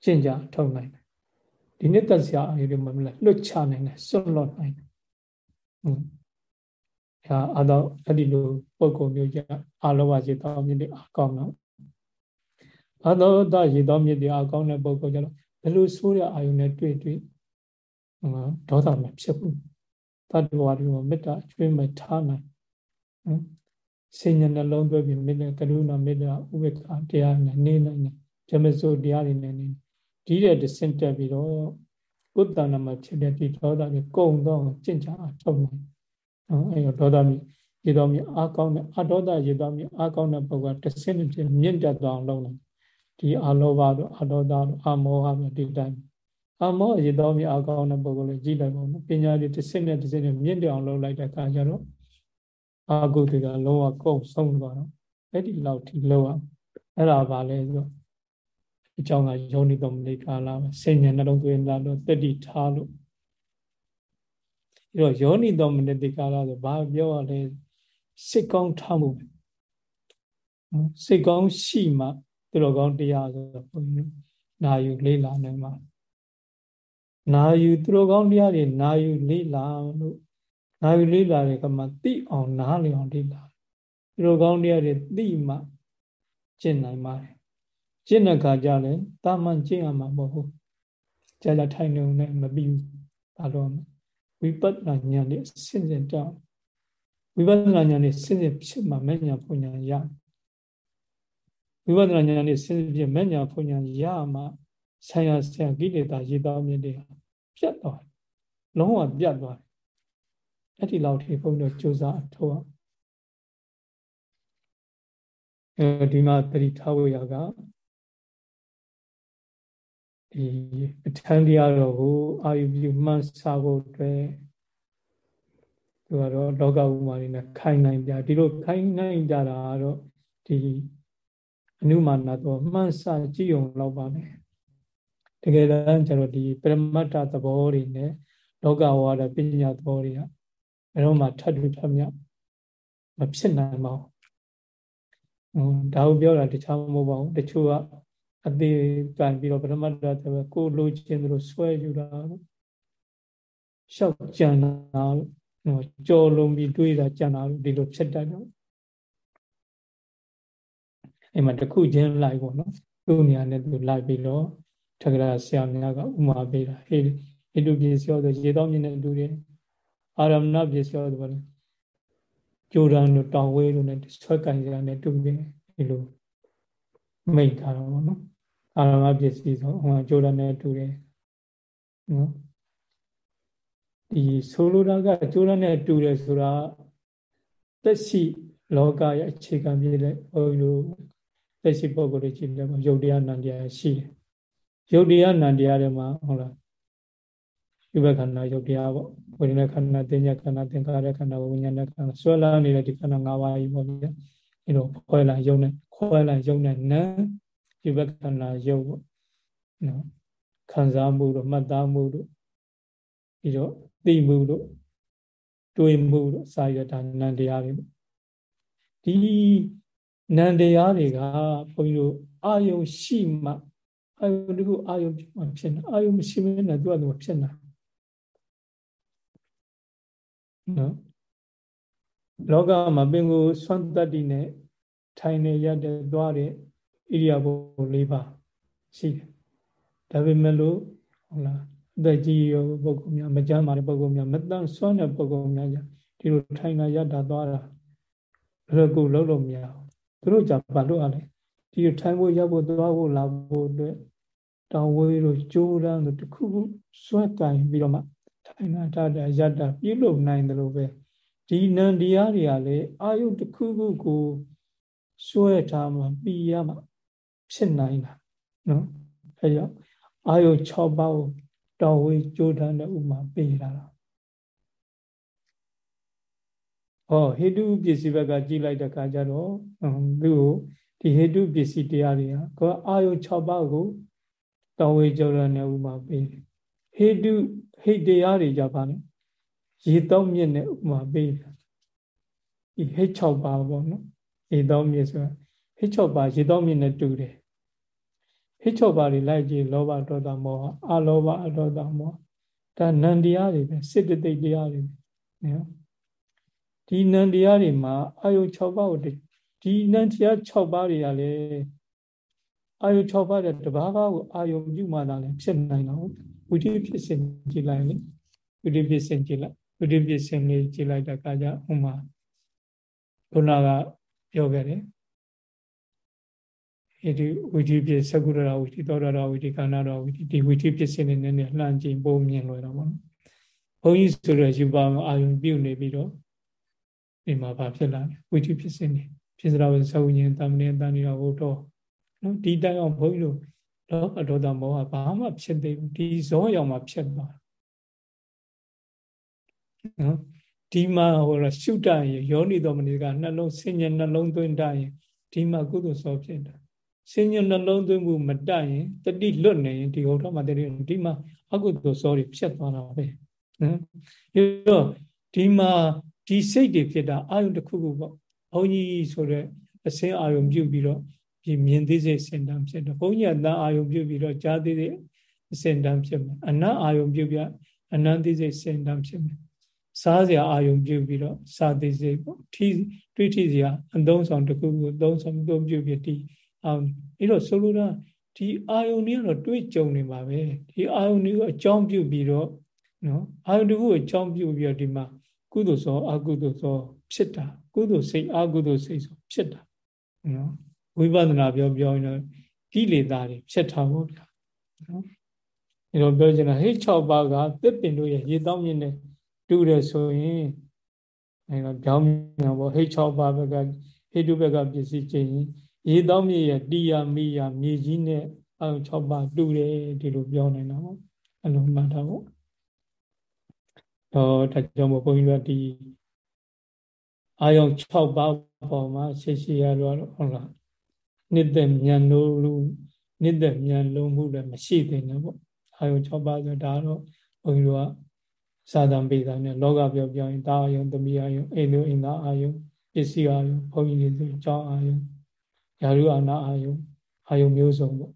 ကျင့်ကြထုတ်နိုင်တယ် ဒီနေ့သက်စရာအရေးတွေမလဲလွတ်ချနိုင်တယ်စွန့်လွတ်နိုင်တယ်ဟုတ်ဒါအတော့အဲ့ဒီလိုပုံကုမျိုးကြအာလောဘစေတောမြင့်တွေအကောင်းတော့အသောတရေတောမြင့်တွေအကောင်းတဲ့ပုံကုကြတော့ဘယ်လိုဆိုးတဲ့အာယုန်နဲ့တွေ့တွေ့ဒေါသမဖြစ်ဘူးတတ္တဝါတွေကိုမေတ္တာအကျွေးမဲ့ထားနိုင်စိတ်နှလုံးသွဲပြီးမေတ္တာကရုဏာမေတ္တာဥပေက္ခတရားနဲ့နေနိုင်တယ်ဓမ္မစိုးတရားတွေနဲ့နေ ဒီတဲ့တဆင့်တက်ပြီးတော့ကုသနာမှာဖြစ်တဲ့ဒီဒေါသတွေကုံတော့ကျင့်ကြအထောက်နိုင်နော်အဲဒေါသမြရေတော်မြအားကောင်းတဲ့အဒေါသရေတော်မြအားကောင်းတဲ့ပုဂ္ဂိုလ်တဆင့်တစ်မြင့်တက်သွားအောင်လုပ်နိုင်ဒီအလောဘတို့အဒေါသတို့အမောဟတို့ဒီတိုင်းအမောရေတော်မြအားကောင်းတဲ့ပုဂ္ဂိုလ်လေးကြည့်လိုက်ပါဦးပညာတွေတစ်ဆင့်နဲ့တစ်ဆင့်နဲ့မြင့်တက်အောင်လုပ်လိုက်တဲ့အခါကျတော့အာဟုတွေကလုံးဝကုန်ဆုံးသွားတော့အဲ့ဒီလောက်ထိလောက်အောင်အဲ့ဒါပါလဲဆိုတော့ အကြောင်းကယောနိတော်မနိကာလာပဲစိတ်ဉာဏ်နှလုံးသွင်းလာလို့တတိထားလို့အဲ့တော့ယောနိတော်မနိကာလာဆိုဘာပြောရလဲစိတ်ကောင်းထားမှုစိတ်ကောင်းရှိမှသူတော်ကောင်းတရားဆိုတော့ဘုန်းကြီးနာယူလေးလာနိုင်မှာနာယူသူတော်ကောင်းတရားတွေနာယူလေးလာလို့နာယူလေးလာတဲ့ကမှသိအောင်နားလည်အောင်လေးလာသူတော်ကောင်းတရားတွေသိမှကျင့်နိုင်ပါတယ် ကျင့်တဲ့ခါကျလည်းတာမန်ကျင့်ရမှာမဟုတ်ဘူးကြာကြာထိုင်နေုံနဲ့မပြီးဘူးဘာလို့ဝိပဿနာဉာဏ်နဲ့ဆင့်ဆင့်တောင်းဝိပဿနာဉာဏ်နဲ့ဆင့်ဆင့်ဖြစ်မှမဉာဏ်ပညာရဝိပဿနာဉာဏ်နဲ့ဆင့်ဆင့်ဖြစ်မဉာဏ်ပညာရမှဆံရဆံကိလေသာရေတောင်းမြင့်တွေပြတ်သွားလုံးဝပြတ်သွားအဲ့ဒီလောက်ထိဘုန်းတော်ကြိုးစားအထောက်အဲဒီမှာတတိထားဝရက ဒီအထံတရားတော်ကိုအာယုပြုမှန်းဆဖို့အတွက်သူကတော့လောကဥမာတွေနဲ့ခိုင်းနိုင်ကြဒီလိုခိုင်းနိုင်ကြတာတော့ဒီအနုမာနတော့မှန်းဆကြည့်ုံလောက်ပါပဲတကယ်တမ်းကျတော့ဒီပရမတ္တသဘောတွေနဲ့လောကဝါဒပညာသဘောတွေကဘယ်တော့မှထပ်တူထပ်မြမဖြစ်နိုင်ပါဘူးဒါကိုပြောတာတခြားမဟုတ်ပါဘူးတချို့က အသေးကန်ပြီးတော့ပရမတ္တသဘောကိုလိုချင်သလိုဆွဲယူတာရှောက်ကြံတာကြော်လုံးပြီးတွေးတာကြံတာဒီလိုဖြစ်တတ်တော့အဲ့မှာတစ်ခုချင်းလိုက်ပေါ့နော်သူ့နေရာနဲ့သူလိုက်ပြီးတော့ထကရာဆရာများကဥမာပေးတာဟေးဣတုပြေစောဆိုရေတော်မြင့်နဲ့တူတယ်အာရမဏပြေစောဆိုပါလေကြိုးရန်တို့တောင်ဝေးတို့နဲ့ဆွဲကင်ကြနဲ့တူတယ်ဒီလို မိတ်ထားတော့ဗောနော်အာရမပစ္စည်းဆိုဟိုကြိုးရန်နဲ့တူတယ်နော်ဒီဆိုလိုတာကကြိုးရန်နဲ့တူတယ်ဆိုတာသက်ရှိလောကရဲ့အခြေခံပြည့်တဲ့ဘုန်းကြီးတို့သက်ရှိပုဂ္ဂိုလ်တွေကြည့်တယ်ရုပ်တရားနံတရားရှိတယ်ရုပ်တရားနံတရားတွေမှာဟုတ်လားယူဘခန္ဓာယုတ်တရားပေါ့ဝိညာဉ်ခန္ဓာတင်ညာခန္ဓာသင်္ခါရခန္ဓာဝိညာဉ်ခန္ဓာဆွဲလာနေတဲ့ဒီခန္ဓာ၅ပါးကြီးပေါ့ဗျာအဲလိုခွဲလိုက်ယုံနဲ့ ခွဲလိုက်ယုံနဲ့နံဒီဘက်ကနာယုတ်ပေါ့နော်ခံစားမှုတို့မှတ်သားမှုတို့ပြီးတော့သိမှုတို့တွေးမှုတို့စာရတာနန္တရားတွေဒီနန္တရားတွေကဘုန်းကြီးတို့အာယုံရှိမှအာယုံတခုအာယုံမှဖြစ်နေအာယုံမရှိမနဲ့သူကသူဖြစ်နေနော်လောကမှာပင်ကိုဆွမ်းတတ္တိနဲ့ ထိုင်နေရတဲ့သွားတဲ့ဣရိယာပု၄ပါးရှိတယ်ဒါပေမဲ့လို့ဟုတ်လားအသက်ကြီးရောပုဂ္ဂိုလ်များမကြမ်းပါတဲ့ပုဂ္ဂိုလ်များမတန်ဆွမ်းတဲ့ပုဂ္ဂိုလ်များကြဒီလိုထိုင်လာရတာသွားတာလွယ်ကူလုံးလို့မရဘူးသူတို့ကြဘာလို့အားလဲဒီထိုင်ဖို့ရဖို့သွားဖို့လာဖို့အတွက်တောင်ဝေးတို့ကြိုးရမ်းတို့တခုခုစွဲကင်ပြီးတော့မှထိုင်လာတာရတာပြုလုပ်နိုင်တယ်လို့ပဲဒီနံတရားတွေကလည်းအာယုတစ်ခုခုကို စွဲထားမှပြီးရမှဖြစ်နိုင်တာနော်အဲကြောင့်အာယု6ပါးကိုတောင်းဝေးကြိုးတန်းတဲ့ဥမာပေးတာလားဟောဟေတုပစ္စည်းဘက်ကကြည့်လိုက်တဲ့အခါကျတော့သူ့ကိုဒီဟေတုပစ္စည်းတရားတွေကကိုအာယု6ပါးကိုတောင်းဝေးကြိုးတန်းတဲ့ဥမာပေးတယ်ဟေတုဟိတ်တရားတွေကြပါနဲ့ရေတောင်းမြင့်တဲ့ဥမာပေးတယ်ဒီဟိတ်6ပါးပေါ့နော် ရေတောင်းမြင့်ဆိုတာဟိတ်6ပါးရေတောင်းမြင့်နဲ့တူတယ်ဟိတ်6ပါးတွေလိုက်ကြည့်လောဘဒေါသမောဟအလောဘအဒေါသမောဟဒါနန္တရားတွေပဲစိတ္တသိက်တရားတွေနော်ဒီနန္တရားတွေမှာအာယု6ပါးကိုဒီနန္တရား6ပါးတွေကလည်းအာယု6ပါးတဲ့တဘာဘာကိုအာယုပြုမှသာလည်းဖြစ်နိုင်တော့ဝိတိဖြစ်စဉ်ကြည့်လိုက်လေဝိတိဖြစ်စဉ်ကြည့်လိုက်ဝိတိဖြစ်စဉ်လေးကြည့်လိုက်တဲ့အခါကျဥမာခုနက ပြောခဲ့တယ်ဣတိဝိတိဖြစ်သကုရတော်ဝိတိသောရတော်ဝိတိခန္ဓာတော်ဝိတိဒီဝိတိဖြစ်စဉ်လေးနည်းနည်းလှမ်းကြည့်ပုံမြင်လွယ်တော့ဗောနော်ဘုန်းကြီးဆိုတော့ယူပါအာယုပြုနေပြီးတော့ဒီမှာဘာဖြစ်လာလဲဝိတိဖြစ်စဉ်နေဖြစ်စရာဝသဝိညာဉ်တမဏေတန်နေတော်ဘုတော်နော်ဒီတိုင်းအောင်ဘုန်းကြီးတို့လောဘဒေါသမောဟဘာမှဖြစ်သေးဘူးဒီဇောရောက်မှဖြစ်သွားနော် ဒီမှာဟိုရှုတရင်ယောနိတော်မနိကနှလုံးဆင်ញနှလုံးသွင်းတရင်ဒီမှာကုသိုလ်စောဖြစ်တာဆင်ញနှလုံးသွင်းမှုမတရင်တတိလွတ်နေရင်ဒီဟုတ်တော့မှတတိဒီမှာအကုသိုလ်စောတွေဖြစ်သွားတာပဲနော်အဲတော့ဒီမှာဒီစိတ်တွေဖြစ်တာအာယုန်တစ်ခုခုပေါ့ဘုန်းကြီးဆိုတဲ့အစင်းအာယုန်ပြုပြီးတော့ဒီမြင်သိစိတ်စင်တန်းဖြစ်တော့ဘုန်းကြီးကတန်အာယုံပြုပြီးတော့ကြားသိစိတ်စင်တန်းဖြစ်မယ်အနတ်အာယုံပြုပြအနန္တိစိတ်စင်တန်းဖြစ်မယ် စားစရာအာယုံပြုပြီးတော့စာသိစိတ်ပေါ့ထီတွေးထီစရာအသုံးဆောင်တစ်ခုခုသုံးဆောင်သုံးပြုပြီးဒီအောင်အဲ့တော့ဆိုလိုတာဒီအာယုံတွေကတော့တွေးကြုံနေပါပဲဒီအာယုံတွေကိုအကြောင်းပြုပြီးတော့နော်အာယုံတစ်ခုကိုအကြောင်းပြုပြီးတော့ဒီမှာကုသိုလ်သောအကုသိုလ်သောဖြစ်တာကုသိုလ်စိတ်အကုသိုလ်စိတ်ဆိုဖြစ်တာနော်ဝိပဿနာပြောပြောရင်တော့ကိလေသာတွေဖြစ်ထားဖို့ဗျာနော်အဲတော့ပြောချင်တာဟိတ်6ပါးကသစ်ပင်တို့ရဲ့ရေတောင်းမြင့်နဲ့ တူတယ်ဆိုရင်အဲတော့ကြောင်းမြန်ပေါ့ဟိတ်6ပါးဘက်ကဟိတုဘက်ကပစ္စည်းချင်းရေတောင်းမြင့်ရဲ့တိယမိယမြေကြီးနဲ့အဲ6ပါးတူတယ်ဒီလိုပြောနေတာပေါ့အလုံးမှတ်ထားဖို့တော့ဒါကြောင့်မို့ဘုန်းကြီးတို့ဒီအာယုံ6ပါးပေါ်မှာရှေ့ရှေ့ရတော့ဟုတ်လားနှစ်သက်မြန်လို့လူနှစ်သက်မြန်လုံးမှုလည်းမရှိသေးဘူးပေါ့အာယုံ6ပါးဆိုဒါတော့ဘုန်းကြီးတို့က စာသံပေတာနဲ့လောကပြောပြောရင်ဒါအာယုံသမီးအာယုံအိမ်လူအိမ်သားအာယုံပစ္စည်းအာယုံဘုန်းကြီးတွေဆိုအကြောင်းအာယုံယာရုအာနာအာယုံအာယုံမျိုးစုံပေါ့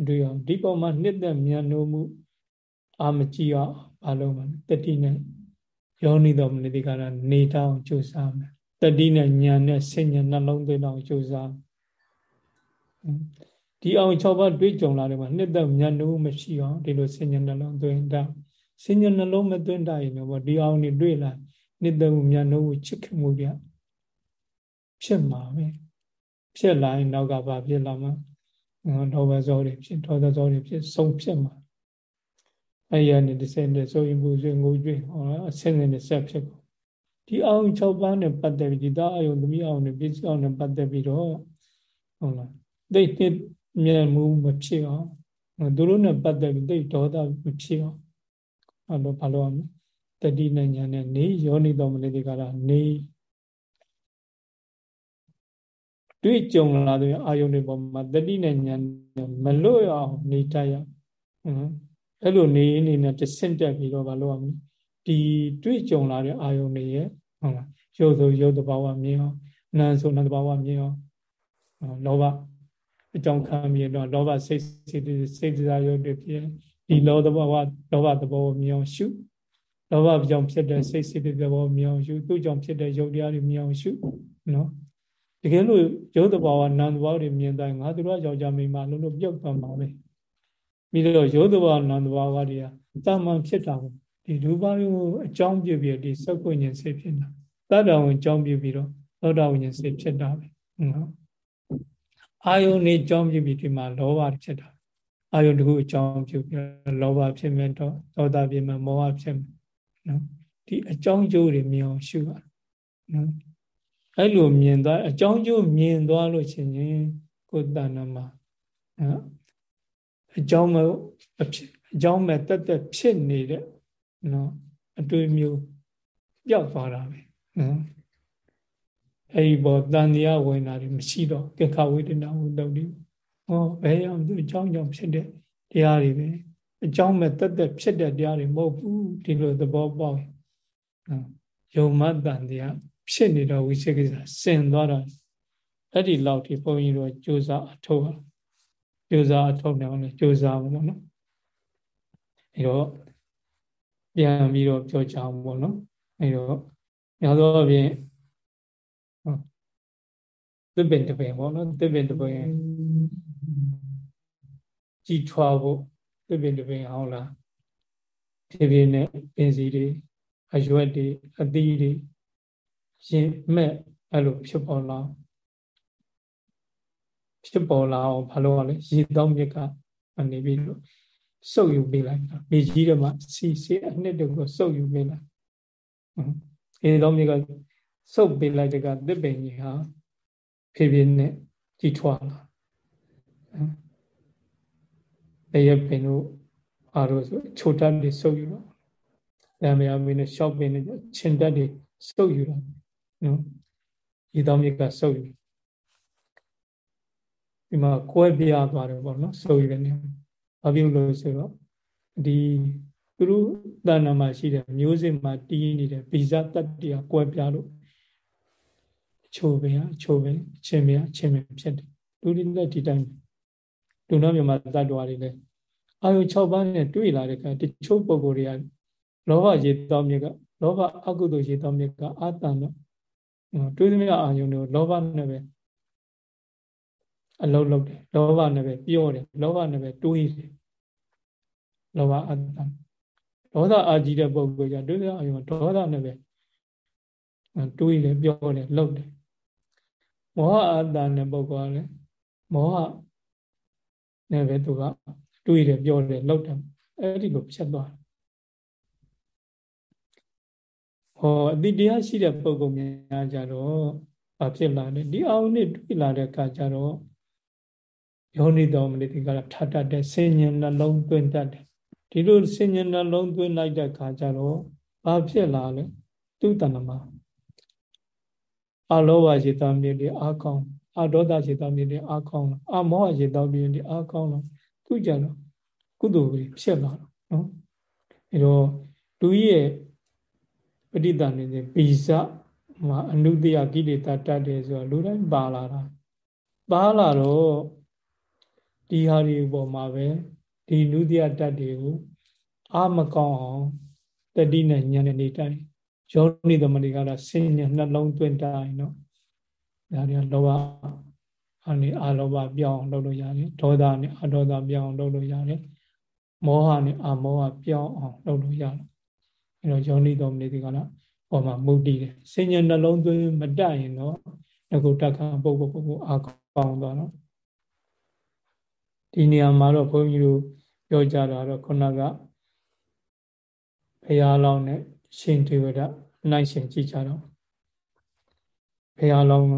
အတွေ့အောင်ဒီပေါ်မှာနှစ်သက်မြန်လို့မှုအာမကြည့်အောင်ဘာလို့မလဲတတိနဲ့ယောနိတော်မနိတိကရနေတောင်းကြိုးစားမယ်တတိနဲ့ညာနဲ့ဆင်ညာနှလုံးသွင်းအောင်ကြိုးစားဒီအောင်6ပါးတွေးကြုံလာတယ်မှာနှစ်သက်မြန်လို့မရှိအောင်ဒီလိုဆင်ညာနှလုံးသွင်းတာ ဆင်ညာနှလုံးမသွင်းတာရင်တော့ဒီအောင်နေတွေ့လာနှစ်သက်မြန်လို့ချစ်ခင်မှုပြဖြစ်မှာပဲဖြစ်လာရင်နောက်ကဘာဖြစ်လာမှာဒေါဘဇောတွေဖြစ်ဒေါသဇောတွေဖြစ်ဆုံးဖြစ်မှာအဲ့ရနေတစ်ဆင့်နဲ့ဆိုရင်ဘူးဆိုငိုကြွေးဟောအဆင့်နဲ့ဆက်ဖြစ်ကုန်ဒီအောင်6ပါးနဲ့ပတ်သက်ပြီးဒီသားအယုံသမီးအောင်နဲ့ပြည့်စုံအောင်နဲ့ပတ်သက်ပြီးတော့ဟုတ်လားသိသိမြဲမှုမဖြစ်အောင်သူတို့နဲ့ပတ်သက်ပြီးသိဒေါသမဖြစ်အောင် အဲ့လိုဘာလို့အောင်တတိနဲ့ညာနဲ့နေယောနိတော်မလေးတွေကလာနေတွေ့ကြုံလာတဲ့အာယုန်တွေပေါ်မှာတတိနဲ့ဉာဏ်မလွတ်အောင်နေတတ်ရအောင်အဲ့လိုနေနေနဲ့တဆင့်တက်ပြီးတော့မလုပ်အောင်ဒီတွေ့ကြုံလာတဲ့အာယုန်တွေရဲ့ဟုတ်လားရုပ်ဆိုရုပ်တဘာဝမြင်အောင်နာမ်ဆိုနာမ်တဘာဝမြင်အောင်လောဘအကြောင်းခံမြင်တော့လောဘစိတ်စိတ်စိတ်စားရုပ်တွေဖြစ် ဒီလောဘဝလောဘသဘောမြင်အောင်ရှုလောဘကြောင့်ဖြစ်တဲ့စိတ်စိတ်သဘောမြင်အောင်ရှုသူ့ကြောင့်ဖြစ်တဲ့ရုပ်တရားတွေမြင်အောင်ရှုနော်တကယ်လို့ရုပ်တဘာဝနာမ်တဘာဝတွေမြင်တိုင်းငါတို့ယောက်ျားမိန်းမလို့လို့ပြုတ်သွားမှာပဲပြီးတော့ရုပ်တဘာဝနာမ်တဘာဝတွေကတာမန်ဖြစ်တာပေါ့ဒီရူပယုအကြောင်းပြပြီးဒီစက္ကုဉ္ဉ္စေဖြစ်တာတတ္တဝံအကြောင်းပြပြီးတော့သောတာဝဉ္ဉ္စေဖြစ်တာပဲနော်အာယုန်နေအကြောင်းပြပြီးဒီမှာလောဘဖြစ်တာ အာယုန်တခုအကြောင်းပြုပြီးလောဘဖြစ်မယ်တော့သောတာဖြစ်မယ်မောဟဖြစ်မယ်နော်ဒီအကြောင်းကျိုးတွေမြင်အောင်ရှုရနော်အဲ့လိုမြင်သွားအကြောင်းကျိုးမြင်သွားလို့ချင်းရင်ကိုယ်တဏ္ဍမှာနော်အကြောင်းမအဖြစ်အကြောင်းမဲ့တက်တက်ဖြစ်နေတဲ့နော်အတွေ့မျိုးပျောက်သွားတာပဲနော်အဲ့ဒီပေါ်တန်တရားဝင်တာတွေမရှိတော့ကိခဝေဒနာဝုဒ္ဓတိ ဟောဘယ်ရောက်သူအကြောင်းကြောင့်ဖြစ်တဲ့တရားတွေပဲအကြောင်းမဲ့တက်တက်ဖြစ်တဲ့တရားတွေမဟုတ်ဘူးဒီလိုသဘောပေါက်နော်ယုံမတန်တရားဖြစ်နေတော့ဝိသေကိစ္စစင်သွားတာအဲ့ဒီလောက်ဒီဘုန်းကြီးတို့ကြိုးစားအထောက်ကြိုးစားအထောက်နေအောင်လေကြိုးစားပါတော့နော်အဲ့တော့ပြန်ပြီးတော့ပြောကြအောင်ပေါ့နော်အဲ့တော့များသောအားဖြင့်သစ်ပင်တပင်ပေါ့နော်သစ်ပင်တပင် ကြီးထွားဖို့သစ်ပင်တပင်အောင်လားဖြည်းဖြည်းနဲ့ပင်စီတွေအရွက်တွေအသီးတွေရင်မဲ့အဲ့လိုဖြစ်ပေါ်လာဖြစ်ပေါ်လာအောင်ဘာလို့လဲရေတောင်းမြစ်ကနေပြီးတော့စုပ်ယူပေးလိုက်တာမြေကြီးတွေမှာစီစီအနှစ်တကိုစုပ်ယူပေးလိုက်ရေတောင်းမြစ်ကစုပ်ပေးလိုက်တဲ့ကသစ်ပင်ကြီးဟာဖြည်းဖြည်းနဲ့ကြီးထွားလာ တရပင်တို့အားလို့ဆိုချိုတတ်တွေစုပ်ယူတော့လမ်းမယားမင်းနဲ့ရှောက်ပင်နဲ့ချင်းတက်တွေစုပ်ယူတော့နော်ရေတောင်းမြစ်ကစုပ်ယူဒီမှာကွဲပြားသွားတယ်ပေါ့နော်စုပ်ယူတဲ့နေရာဘာဖြစ်လို့ဆိုတော့ဒီသူတို့တဏ္ဍာမှာရှိတဲ့မျိုးစစ်မှာတီးနေတဲ့ဗီဇတတ္တိကကွဲပြားလို့ချိုပင်အချိုပင်ချင်းပင်အချင်းပင်ဖြစ်တယ်လူတွေလည်းဒီတိုင်း လူတော်မြန်မာတတ္တဝါတွေလည်းအာယု6ပါးနဲ့တွေ့လာတဲ့အခါတချို့ပုံကိုယ်တွေကလောဘရေတောမြစ်ကလောဘအကုသိုလ်ရေတောမြစ်ကအာတန်တော့တွေးသမျှအာယုန်တွေလောဘနဲ့ပဲအလုံးလုံးတယ်လောဘနဲ့ပဲပြောတယ်လောဘနဲ့ပဲတွေးတယ်လောဘအတ္တဒေါသအာကြီးတဲ့ပုဂ္ဂိုလ်ကတွေးသမျှအာယုန်ဒေါသနဲ့ပဲတွေးတယ်ပြောတယ်လှုပ်တယ်မောဟအတ္တနဲ့ပုဂ္ဂိုလ်ကလည်းမောဟ နဲ့ပဲသူကတွေးတယ်ပြောတယ်လှုပ်တယ်အဲ့ဒီလိုဖြစ်သွားတယ်ဟောအတိတရားရှိတဲ့ပုဂ္ဂိုလ်များကြတော့ဘာဖြစ်လာလဲဒီအောင်နဲ့တွေ့လာတဲ့အခါကျတော့ယောနိတော်မနိတိကထတတ်တဲ့ဆင်ញံနှလုံးသွင်းတတ်တယ်ဒီလိုဆင်ញံနှလုံးသွင်းလိုက်တဲ့အခါကျတော့ဘာဖြစ်လာလဲသူတဏ္ဍမှာအလောဘရေတမြေတွေအာကောင်း အဒေါသရေတမြေတွေအာကောင်းလာအမောဟရေတမြေတွေအာကောင်းလာသူကြတော့ကုသိုလ်တွေဖြစ်လာတော့နော်အဲတော့လူကြီးရဲ့ပဋိသန္ဓေစဉ်ပိစမှာအနုတ္တယကိလေသာတတ်တယ်ဆိုတော့လူတိုင်းပါလာတာပါလာတော့ဒီဟာဒီပေါ်မှာပဲဒီနုတ္တယတတ်တွေကိုအာမကောင်းအောင်တတိနဲ့ဉာဏ်နဲ့နေတိုင်းယောနိသမဏိကလာဆင်းရဲနှလုံးသွင်းတိုင်းနော် ဒါတွေကလောဘအနေအာလောဘပြောင်းလုပ်လို့ရတယ်ဒေါသနဲ့အဒေါသပြောင်းလုပ်လို့ရတယ်မောဟနဲ့အမောဟပြောင်းအောင်လုပ်လို့ရတယ်အဲတော့ယောနိတော်မနေဒီကလာပေါ်မှာမုတ်တည်တယ်စဉ္ညာနှလုံးသွင်းမတတ်ရင်တော့ငကုတ္တခံပုဂ္ဂိုလ်ပုဂ္ဂိုလ်အာကောင်းသွားတော့ဒီနေရာမှာတော့ဘုန်းကြီးတို့ပြောကြတာတော့ခုနကဘုရားလောင်းနဲ့ရှင်ဒေဝဒနိုင်ရှင်ကြည့်ကြတော့ဘုရားလောင်း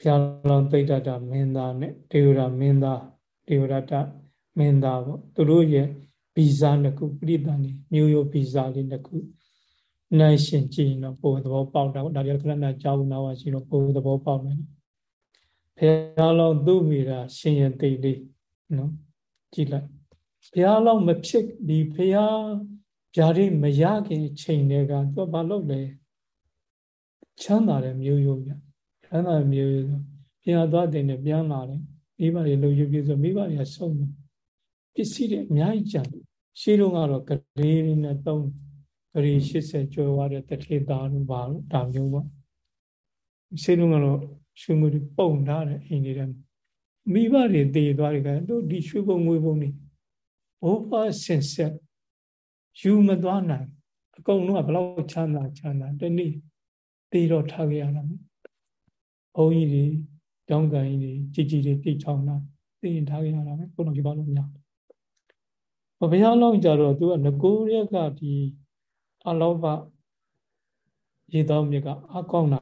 ဘုရားလောင်းသိတ္တတာမင်းသားနဲ့ဒေဝဒမင်းသားဒေဝဒတမင်းသားပေါ့သူတို့ရဲ့ဗီဇာနှစ်ခုပြိတ္တန်မျိုးရိုးဗီဇာလေးနှစ်ခုနိုင်ရှင်ကြည့်ရင်တော့ပိုသဘောပေါက်တာဒါကြခဏခဏကြောက်နာဝရှိတော့ပိုသဘောပေါက်တယ်ဘုရားလောင်းသူ့မိတာရှင်ရင်သိလေးနော်ကြည့်လိုက်ဘုရားလောင်းမဖြစ်ဒီဘုရားဗျာဒိမရခင်ချိန်တွေကသူကဘာလုပ်လဲချမ်းသာတဲ့မျိုးရိုးပြ ချမ်းသာတဲ့မျိုးရိုးဆိုပြန်သွားတဲ့နဲ့ပြန်လာတယ်မိဘတွေလုံယူပြဆိုမိဘတွေကဆုံးတယ်ပစ္စည်းတွေအများကြီးကြံရှေးတုန်းကတော့ကလေးတွေနဲ့တုံးကလေး80ကျော်သွားတဲ့တထေသားတို့ပါလို့ဒါမျိုးပေါ့ရှေးတုန်းကတော့ရွှေငွေတွေပုံထားတဲ့အိမ်တွေထဲမိဘတွေတည်သွားတယ်ကတို့ဒီရွှေပုံငွေပုံတွေဘောပါစင်ဆက်ယူမသွားနိုင်အကုန်လုံးကဘလောက်ချမ်းသာချမ်းသာတနေ့တည်တော့ထားကြရတာဘုန်း ကြီးတွေတောင်းကန်ကြီးတွေကြီးကြီးတွေတိတ်ချောင်းတာတည်ရင်ထားကြရတာပဲဘုန်းတော်ကြီးပါလို့မရဘုရားလောင်းကြတော့သူကငကိုးရက်ကဒီအလောဘရေတော်မြစ်ကအကောင်းတာ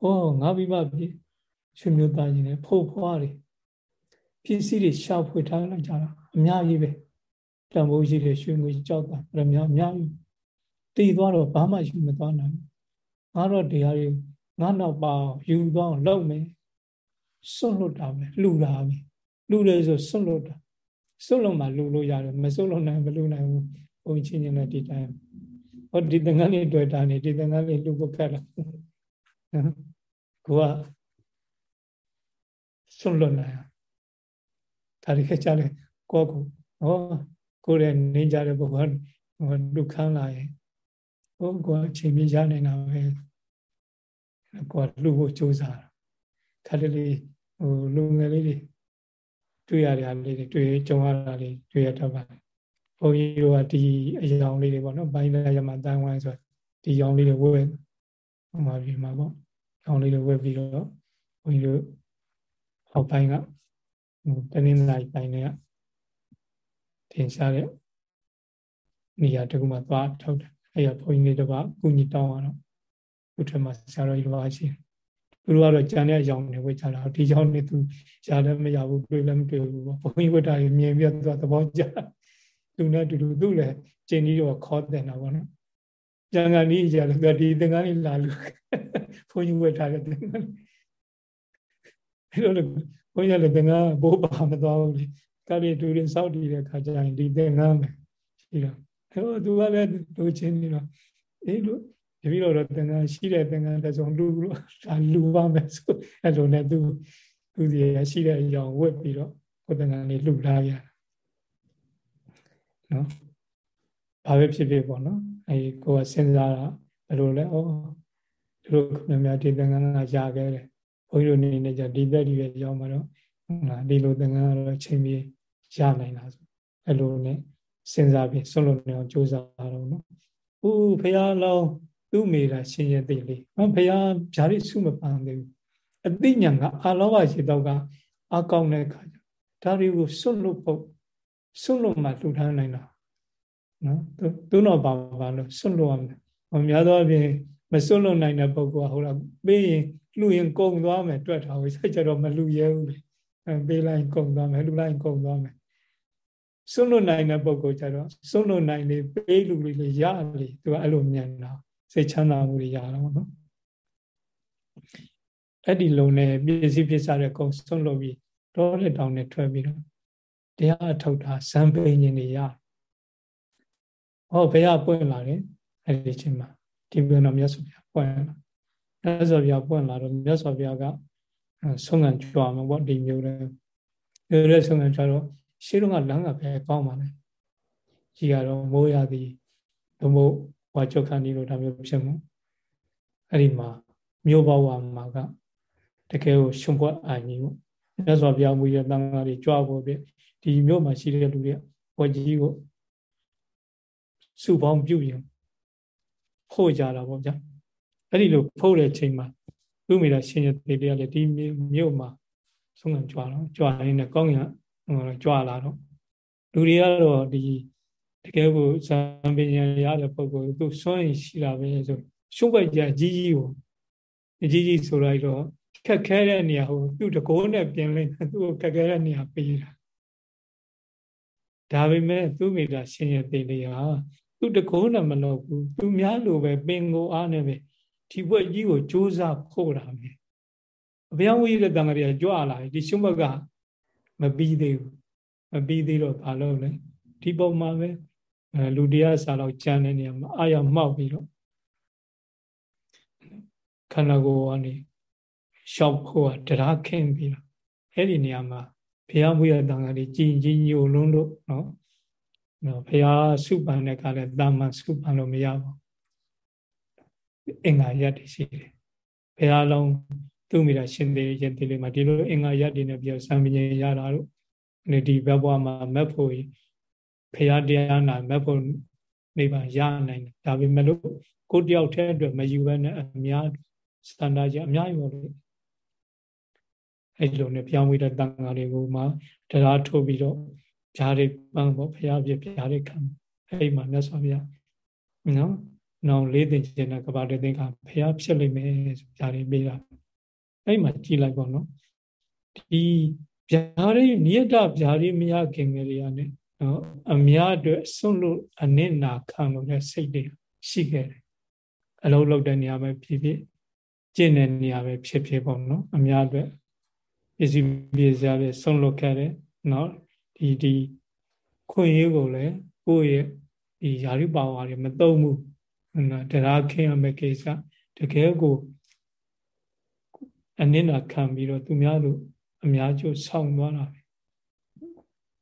ဟောငါပြီးမှရွှေမျိုးသားကြီးနဲ့ဖို့ဖွားတွေပစ္စည်းတွေရှာဖွေထားလိုက်ကြတာအများကြီးပဲတန်ဖိုးရှိတဲ့ရွှေငွေကြောက်တာပြများအများကြီးတည်သွားတော့ဘာမှယူမသွားနိုင်ငါတော့တရားတွေ ငါနောက်ပါယူသွားအောင်လုပ်မယ်စွန့်လွတ်တာပဲလှူတာပဲလှူတယ်ဆိုစွန့်လွတ်တာစွန့်လို့မှလှူလို့ရတယ်မစွန့်လို့နိုင်မလှူနိုင်ဘူးဘုံချင်းချင်းနဲ့ဒီတိုင်းဟောဒီသင်္ကန်းလေးတွေ့တာနေဒီသင်္ကန်းလေးလှူဖို့ခက်တာကိုကစွန့်လွတ်နိုင်ဒါတွေခက်ကြတယ်ကိုကဟောကိုယ်ရဲ့နေကြတဲ့ဘုရားဒုက္ခလာရင်ဟိုကိုအချိန်မြရနိုင်တာပဲ ကိုကလှုပ်ဖို့ကြိုးစားခါတလေဟိုလူငယ်လေးတွေတွေ့ရတဲ့အားလေးတွေတွေ့ကြုံရတာလေးတွေ့ရတတ်ပါတယ်ဘုန်းကြီးတို့ကဒီအယောင်လေးတွေပေါ့နော်ဘိုင်းလာရမှာတန်ဝိုင်းဆိုဒီယောင်လေးတွေဝဲဟိုမှာပြမှာပေါ့ယောင်လေးတွေဝဲပြီးတော့ဘုန်းကြီးတို့ဟောက်ပိုင်းကဟိုတနင်္လာရီပိုင်းတွေကထင်ရှားတဲ့နေရာတခုမှသွားထုတ်တယ်အဲ့ရဘုန်းကြီးတွေတပါကုညီတောင်းရတော့ ဥထမဆရာတော်ကြီးလိုရှိသူတို့ကတော့ကြံတဲ့အကြောင်းတွေဝေချတာဒီကြောင့်နေသူရှားလည်းမရဘူးတွေ့လည်းမတွေ့ဘူးပေါ့ဘုန်းကြီးဝတ်တာမြင်ပြီးတော့သဘောကျသူနဲ့တူတူသူ့လည်းကျင်းကြီးတော့ခေါ်တယ်နော်ဗောနော်ကျန်ကန်ကြီးကြလည်းဒီသင်္ကန်းလေးလာလို့ဘုန်းကြီးဝတ်ထားတဲ့သင်္ကန်းအဲ့လိုဘုန်းကြီးလည်းသင်္ကန်းဘိုးပါမသွားဘူးလေကလေးတူတွေစောက်တည်တဲ့ခါကျရင်ဒီသင်္ကန်းပဲရှိတော့အဲ့တော့သူကလည်းလူချင်းနေတော့အေးလို့ တပည့်တော်တော့သင်္ကန်းရှိတဲ့သင်္ကန်းတစ်စုံလူလို့ဒါလူပါမယ်ဆိုအဲ့လိုနဲ့သူသူစီရရှိတဲ့အကြောင်းဝတ်ပြီးတော့ကိုယ်သင်္ကန်းလေးလှူထားရနော်ဘာပဲဖြစ်ဖြစ်ပေါ့နော်အဲကိုယ်ကစဉ်းစားတာဘယ်လိုလဲဩသူတို့မြများဒီသင်္ကန်းကရခဲ့တယ်ဘုန်းကြီးတို့နေနေကြဒီသက်ဒီရဲ့ရောက်မှာတော့ဒီလိုသင်္ကန်းကတော့ချိန်ပြီးရနိုင်တာဆိုအဲ့လိုနဲ့စဉ်းစားပြီးဆွလို့နေအောင်ကြိုးစားတော့နော်။ဦးဖះလောင်း သူ့မိတာရှင်ရဲ့သိလေး။ဟောဖះဗျာရိစုမပန်းသေးဘူး။အသိဉာဏ်ကအလောဘရှိတော့ကအကောင်းတဲ့ခါကျဒါတွေကိုဆွလို့ဖို့ဆွလို့မှလှူထမ်းနိုင်တာ။နော်သူတော့ပါပါလို့ဆွလို့ရမယ်။ဟောများသောအားဖြင့်မဆွလို့နိုင်တဲ့ပုဂ္ဂိုလ်ကဟုတ်လားပေးရင်လှူရင်ကုန်သွားမယ်တွက်ထားဘူးဆက်ကြတော့မလှူရဲဘူးလေ။အဲပေးလိုက်ကုန်သွားမယ်လှူလိုက်ကုန်သွားမယ်စွန့်လွတ်နိုင်တဲ့ပုံကိုကြတော့စွန့်လွတ်နိုင်လေပေးလူတွေလေရလေသူကအဲ့လိုမြင်တာ စိတ်ချမ်းသာမှုတွေရတော့နော်အဲ့ဒီလုံနဲ့ပြည့်စည်ပြည့်စားတဲ့ကုံစွန့်လွတ်ပြီးတော့လက်တောင်နဲ့ထွက်ပြီးတော့တရားအထုတ်တာဇံပိန်ရှင်တွေရဟောဘယ်ကပွင့်လာတယ်အဲ့ဒီချိန်မှာဒီပြန်တော်မြတ်စွာဘုရားပွင့်လာမြတ်စွာဘုရားပွင့်လာတော့မြတ်စွာဘုရားကဆုံးခံကြွားမှာပေါ့ဒီမျိုးတွေဒီလိုဆုံးခံကြွားတော့ရှေးတုန်းကလမ်းကပဲကောင်းပါလေကြီးကတော့မိုးရသည်ဘုံဘ ဝါချောခဏီလို့ဒါမျိုးဖြစ်မှုအဲ့ဒီမှာမြို့ဘဝမှာကတကယ်ကိုရှင်ပွားအာညီပေါ့မြတ်စွာဘုရားမူရတန်ဃာတွေကြွားဖို့ပြဒီမြို့မှာရှိတဲ့လူတွေဘဝကြီးကိုစုပေါင်းပြုရင်ဖို့ကြတာပေါ့ဗျာအဲ့ဒီလိုဖို့တဲ့ချိန်မှာသူ့မိသားရှင်ရတဲ့တရားလေဒီမြို့မှာဆုံးခံကြွားတော့ကြွားရင်းနဲ့ကောင်းရဟိုကြွလာတော့လူတွေကတော့ဒီ တကယ်ကိုဇံပညာရတဲ့ပုဂ္ဂိုလ်သူစွန့်ရင်ရှိတာပဲဆိုရှုပ်ပိုက်ကြကြီးကြီးကိုအကြီးကြီးဆိုလိုက်တော့ခက်ခဲတဲ့နေရာဟိုသူ့တကိုးနဲ့ပြင်လိုက်သူ့ကိုခက်ခဲတဲ့နေရာပေးတာဒါပေမဲ့သူ့မိတာရှင်ရဲ့တေလေးဟာသူတကုန်းနဲ့မလုပ်ဘူးသူများလိုပဲပင်ကိုအားနဲ့ပဲဒီဘွက်ကြီးကိုစူးစမ်းဖို့တာပဲဘုရားဝိရတန်ကလေးကကြွလာဒီရှုမကမပြီးသေးဘူးမပြီးသေးတော့ဘာလို့လဲဒီပုံမှာပဲ လူတရားစာတော့ကြံတဲ့နေရာမှာအာရမှောက်ပြီးတော့ခန္ဓာကိုယ်ကနေရှောက်ဖို့ကတရားခင်းပြီးတော့အဲ့ဒီနေရာမှာဘုရားဝိရတန်ကလေးကြည်ကြီးညိုလုံးလို့နော်နော်ဘုရားစုပန်တဲ့ကလည်းတာမန်စုပန်လို့မရပါဘူးအင်္ဂါရက်တွေရှိတယ်ဘုရားလုံးသူမိတာရှင်သေးရင်ဒီလေးမှာဒီလိုအင်္ဂါရက်တွေနဲ့ပြောစံပင်ရတာတို့ဒီဘက်ဘဝမှာမက်ဖို့ ဘုရားတရားနာမက်ဖို့နိဗ္ဗာန်ရနိုင်တယ်ဒါပေမဲ့လို့ကိုတယောက်တည်းအတွက်မယူဘဲနဲ့အများစတန်ဒါကြီးအများကြီးပါလို့အဲ့လိုနဲ့ပြောင်းဝေးတဲ့တန်ခါတွေကိုမှတရားထုတ်ပြီးတော့ဓာတ်တွေပန်းပေါ့ဘုရားပြဓာတ်တွေခံအဲ့မှာမြတ်စွာဘုရားနော်နောင်လေးသိကျင်တဲ့ကဘာတဲ့သင်္ခါဘုရားဖြစ်လိမ့်မယ်ဆိုဓာတ်တွေပေးတာအဲ့မှာကြည်လိုက်ပေါ့နော်ဒီဗျာတွေနိယတဗျာတွေမရခင်ကလေးကနေ နော်အများအတွက်ဆွန့်လို့အနစ်နာခံလို့တဲ့စိတ်တွေရှိခဲ့တယ်အလုံးလုံးတဲ့နေရာပဲဖြစ်ဖြစ်ကျင့်တဲ့နေရာပဲဖြစ်ဖြစ်ပေါ့နော်အများအတွက်ပစ္စည်းပစ္စည်းပဲဆွန့်လို့ခဲ့တယ်နော်ဒီဒီခွင့်ရေးကိုလည်းကိုယ့်ရဲ့ဒီယာရိပါဝါတွေမသုံးဘူးနော်တရားခင်းရမယ့်ကိစ္စတကယ်ကိုအနစ်နာခံပြီးတော့သူများတို့အများကျိုးဆောင်းသွားတာပဲ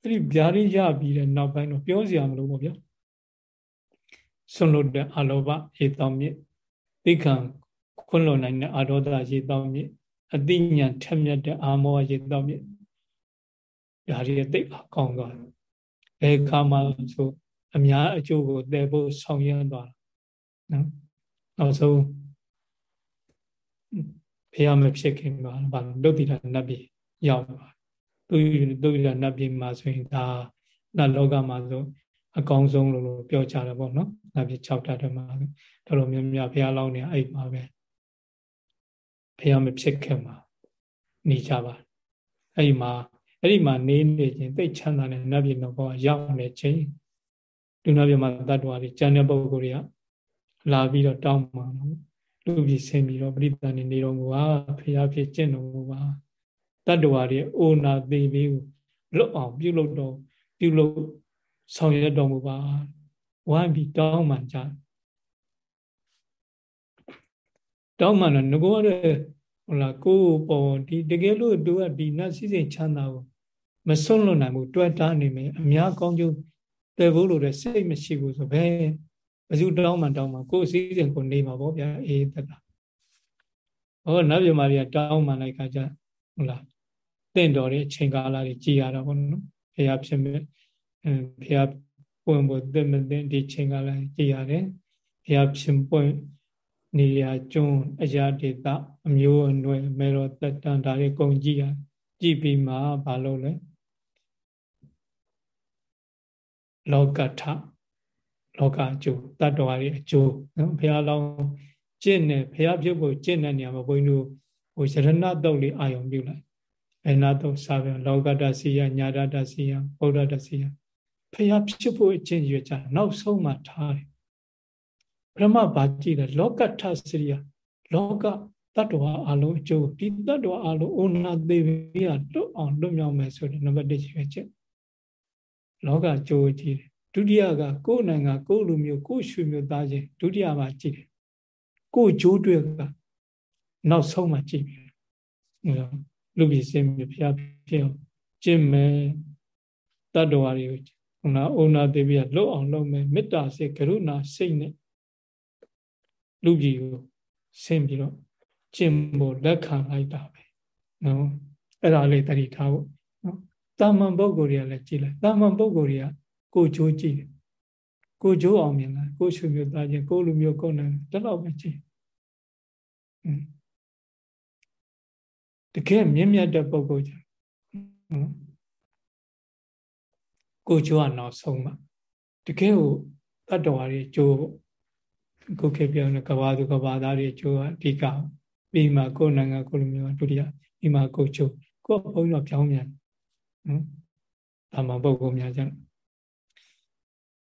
အဲ့ဒီဗျာရင်းရပြီးတဲ့နောက်ပိုင်းတော့ပြောစရာမလိုဘူးဗျာဆွန်လို့တဲ့အလောဘရေတောင်မြစ်သိခံခွန်းလွန်နိုင်တဲ့အာရောဒရေတောင်မြစ်အတိညာထက်မြက်တဲ့အာမောရေတောင်မြစ်ဒါတွေသိအကောင်းသွားတယ်ဘယ်ခါမှဆိုအများအကျိုးကိုတည်ဖို့ဆောင်ရွက်သွားတာနော်နောက်ဆုံးဖះမဖြစ်ခင်မှာဘာလို့ဒုတိယနတ်ပြည်ရောက်သွား သူဒုတိယနတ်ပြည်မှာဆိုရင်ဒါနတ်လောကမှာဆိုအကောင်းဆုံးလို့ပြောကြတယ်ပေါ့နော်နတ်ပြည်6တတ်တယ်မှာတော်တော်များများဖះလောင်းနေအဲ့မှာပဲဖះမဖြစ်ခင်မှာနေကြပါအဲ့ဒီမှာအဲ့ဒီမှာနေနေချင်းသိချမ်းသာတဲ့နတ်ပြည်တော်ဘောရောက်နေချင်းလူနာပြည်မှာတတ္တဝါတွေကျန်တဲ့ပုဂ္ဂိုလ်တွေကလာပြီးတော့တောင်းပါတော့လူပြည်ဆင်းပြီးတော့ပရိသတ်နေနေတော်မူပါဖရာဖြစ်ကျင့်တော်မူပါ တတ္တဝါတွေအိုနာသေးပြီးလွတ်အောင်ပြုလုပ်တော်ပြုလုပ်ဆောင်ရွက်တော်မူပါဝိုင်းပြီးတောင်းမှကြတောင်းမှတော့ငကောတဲ့ဟုတ်လားကိုယ်ပေါ်ဒီတကယ်လို့သူကဒီနတ်စည်းစိမ်ချမ်းသာကိုမစွန့်လွတ်နိုင်ဘူးတွဲတားနေမယ်အများကောင်းကျိုးတည်ဖို့လို့တဲ့စိတ်မရှိဘူးဆိုဘယ်ဘယ်သူတောင်းမှတောင်းမှကိုယ်စည်းစိမ်ကိုနေမှာပေါ့ဗျာအေးတက်တာဟောနတ်ပြမာရီတောင်းမှလိုက်ခါကြဟုတ်လား တင့်တော်တဲ့အချိန်ကာလတွေကြည်ရတာပေါ့နော်ဖះဖြစ်မဲ့ဖះပွင့်ဖို့တင့်မတင်ဒီချိန်ကာလကြည်ရတယ်ဖះဖြစ်ပွင့်နေရာကျွန်းအရာဒေသအမျိုးအနွယ်မေတော်တက်တန်ဒါတွေကုန်ကြည့်ရကြည့်ပြီးမှဘာလို့လဲလောကထလောကအကျိုးတတ္တဝါရဲ့အကျိုးနော်ဘုရားလောင်းကျင့်နေဘုရားပြုတ်ဖို့ကျင့်တဲ့နေရာမှာဘုန်းကြီးတို့ဟိုရဏတုတ်လေးအာယုံပြုလိုက် အနာတုတ်စာပြန်လောကတစီယညာတတစီယဗုဒ္ဓတစီယဘုရားဖြစ်ဖို့အကျင့်ရွယ်ကြနောက်ဆုံးမှထားတယ်ပရမဘာကြည့်တယ်လောကထစရိယလောကတတ္တဝါအလုံးအကျိုးဒီတတ္တဝါအလုံးအိုနာသေးပြီးတော့လွတ်အောင်လွတ်မြောက်မယ်ဆိုတဲ့နံပါတ်1ရွယ်ချက်လောကကြိုးကြည့်တယ်ဒုတိယကကိုယ်နိုင်ငံကိုယ်လူမျိုးကိုယ်ရွှေမျိုးသားချင်းဒုတိယမှာကြည့်တယ်ကိုယ်ကြိုးတွေကနောက်ဆုံးမှကြည့်ပြီလူ ပြည်စင်ပြဖျားဖြစ်အောင်ကျင့်မယ်တတ္တဝါတွေကိုဟိုနာအိုနာသေးပြီးလွတ်အောင်လုပ်မယ်မေတ္တာစိတ်ကရုဏာစိတ်နဲ့လူပြည်ကိုဆင်းပြီးတော့ကျင့်ဖို့လက်ခံလိုက်တာပဲနော်အဲ့ဒါလေးတတိထားဖို့နော်တာမန်ပုဂ္ဂိုလ်တွေကလည်းကြည်လိုက်တာမန်ပုဂ္ဂိုလ်တွေကကိုကြိုးကြည့်တယ်ကိုကြိုးအောင်မြင်လာကိုရှုမျိုးသားချင်းကိုလူမျိုးကိုနိုင်တလောက်ပဲကြည့် တကယ်မြင့်မြတ်တဲ့ပုဂ္ဂိုလ်ကြကိုကြိုးကနောက်ဆုံးမှတကယ်ကိုတတ္တဝါတွေကြိုးကိုခေပြောနေကဘာသူကဘာသားတွေကြိုးကအဓိကပြီးမှကိုနိုင်ငံကိုလူမျိုးဒုတိယပြီးမှကိုကြိုးကိုဘုန်းကြီးတော့ပြောင်းမြန်နော်ဒါမှပုဂ္ဂိုလ်များကြအဲ့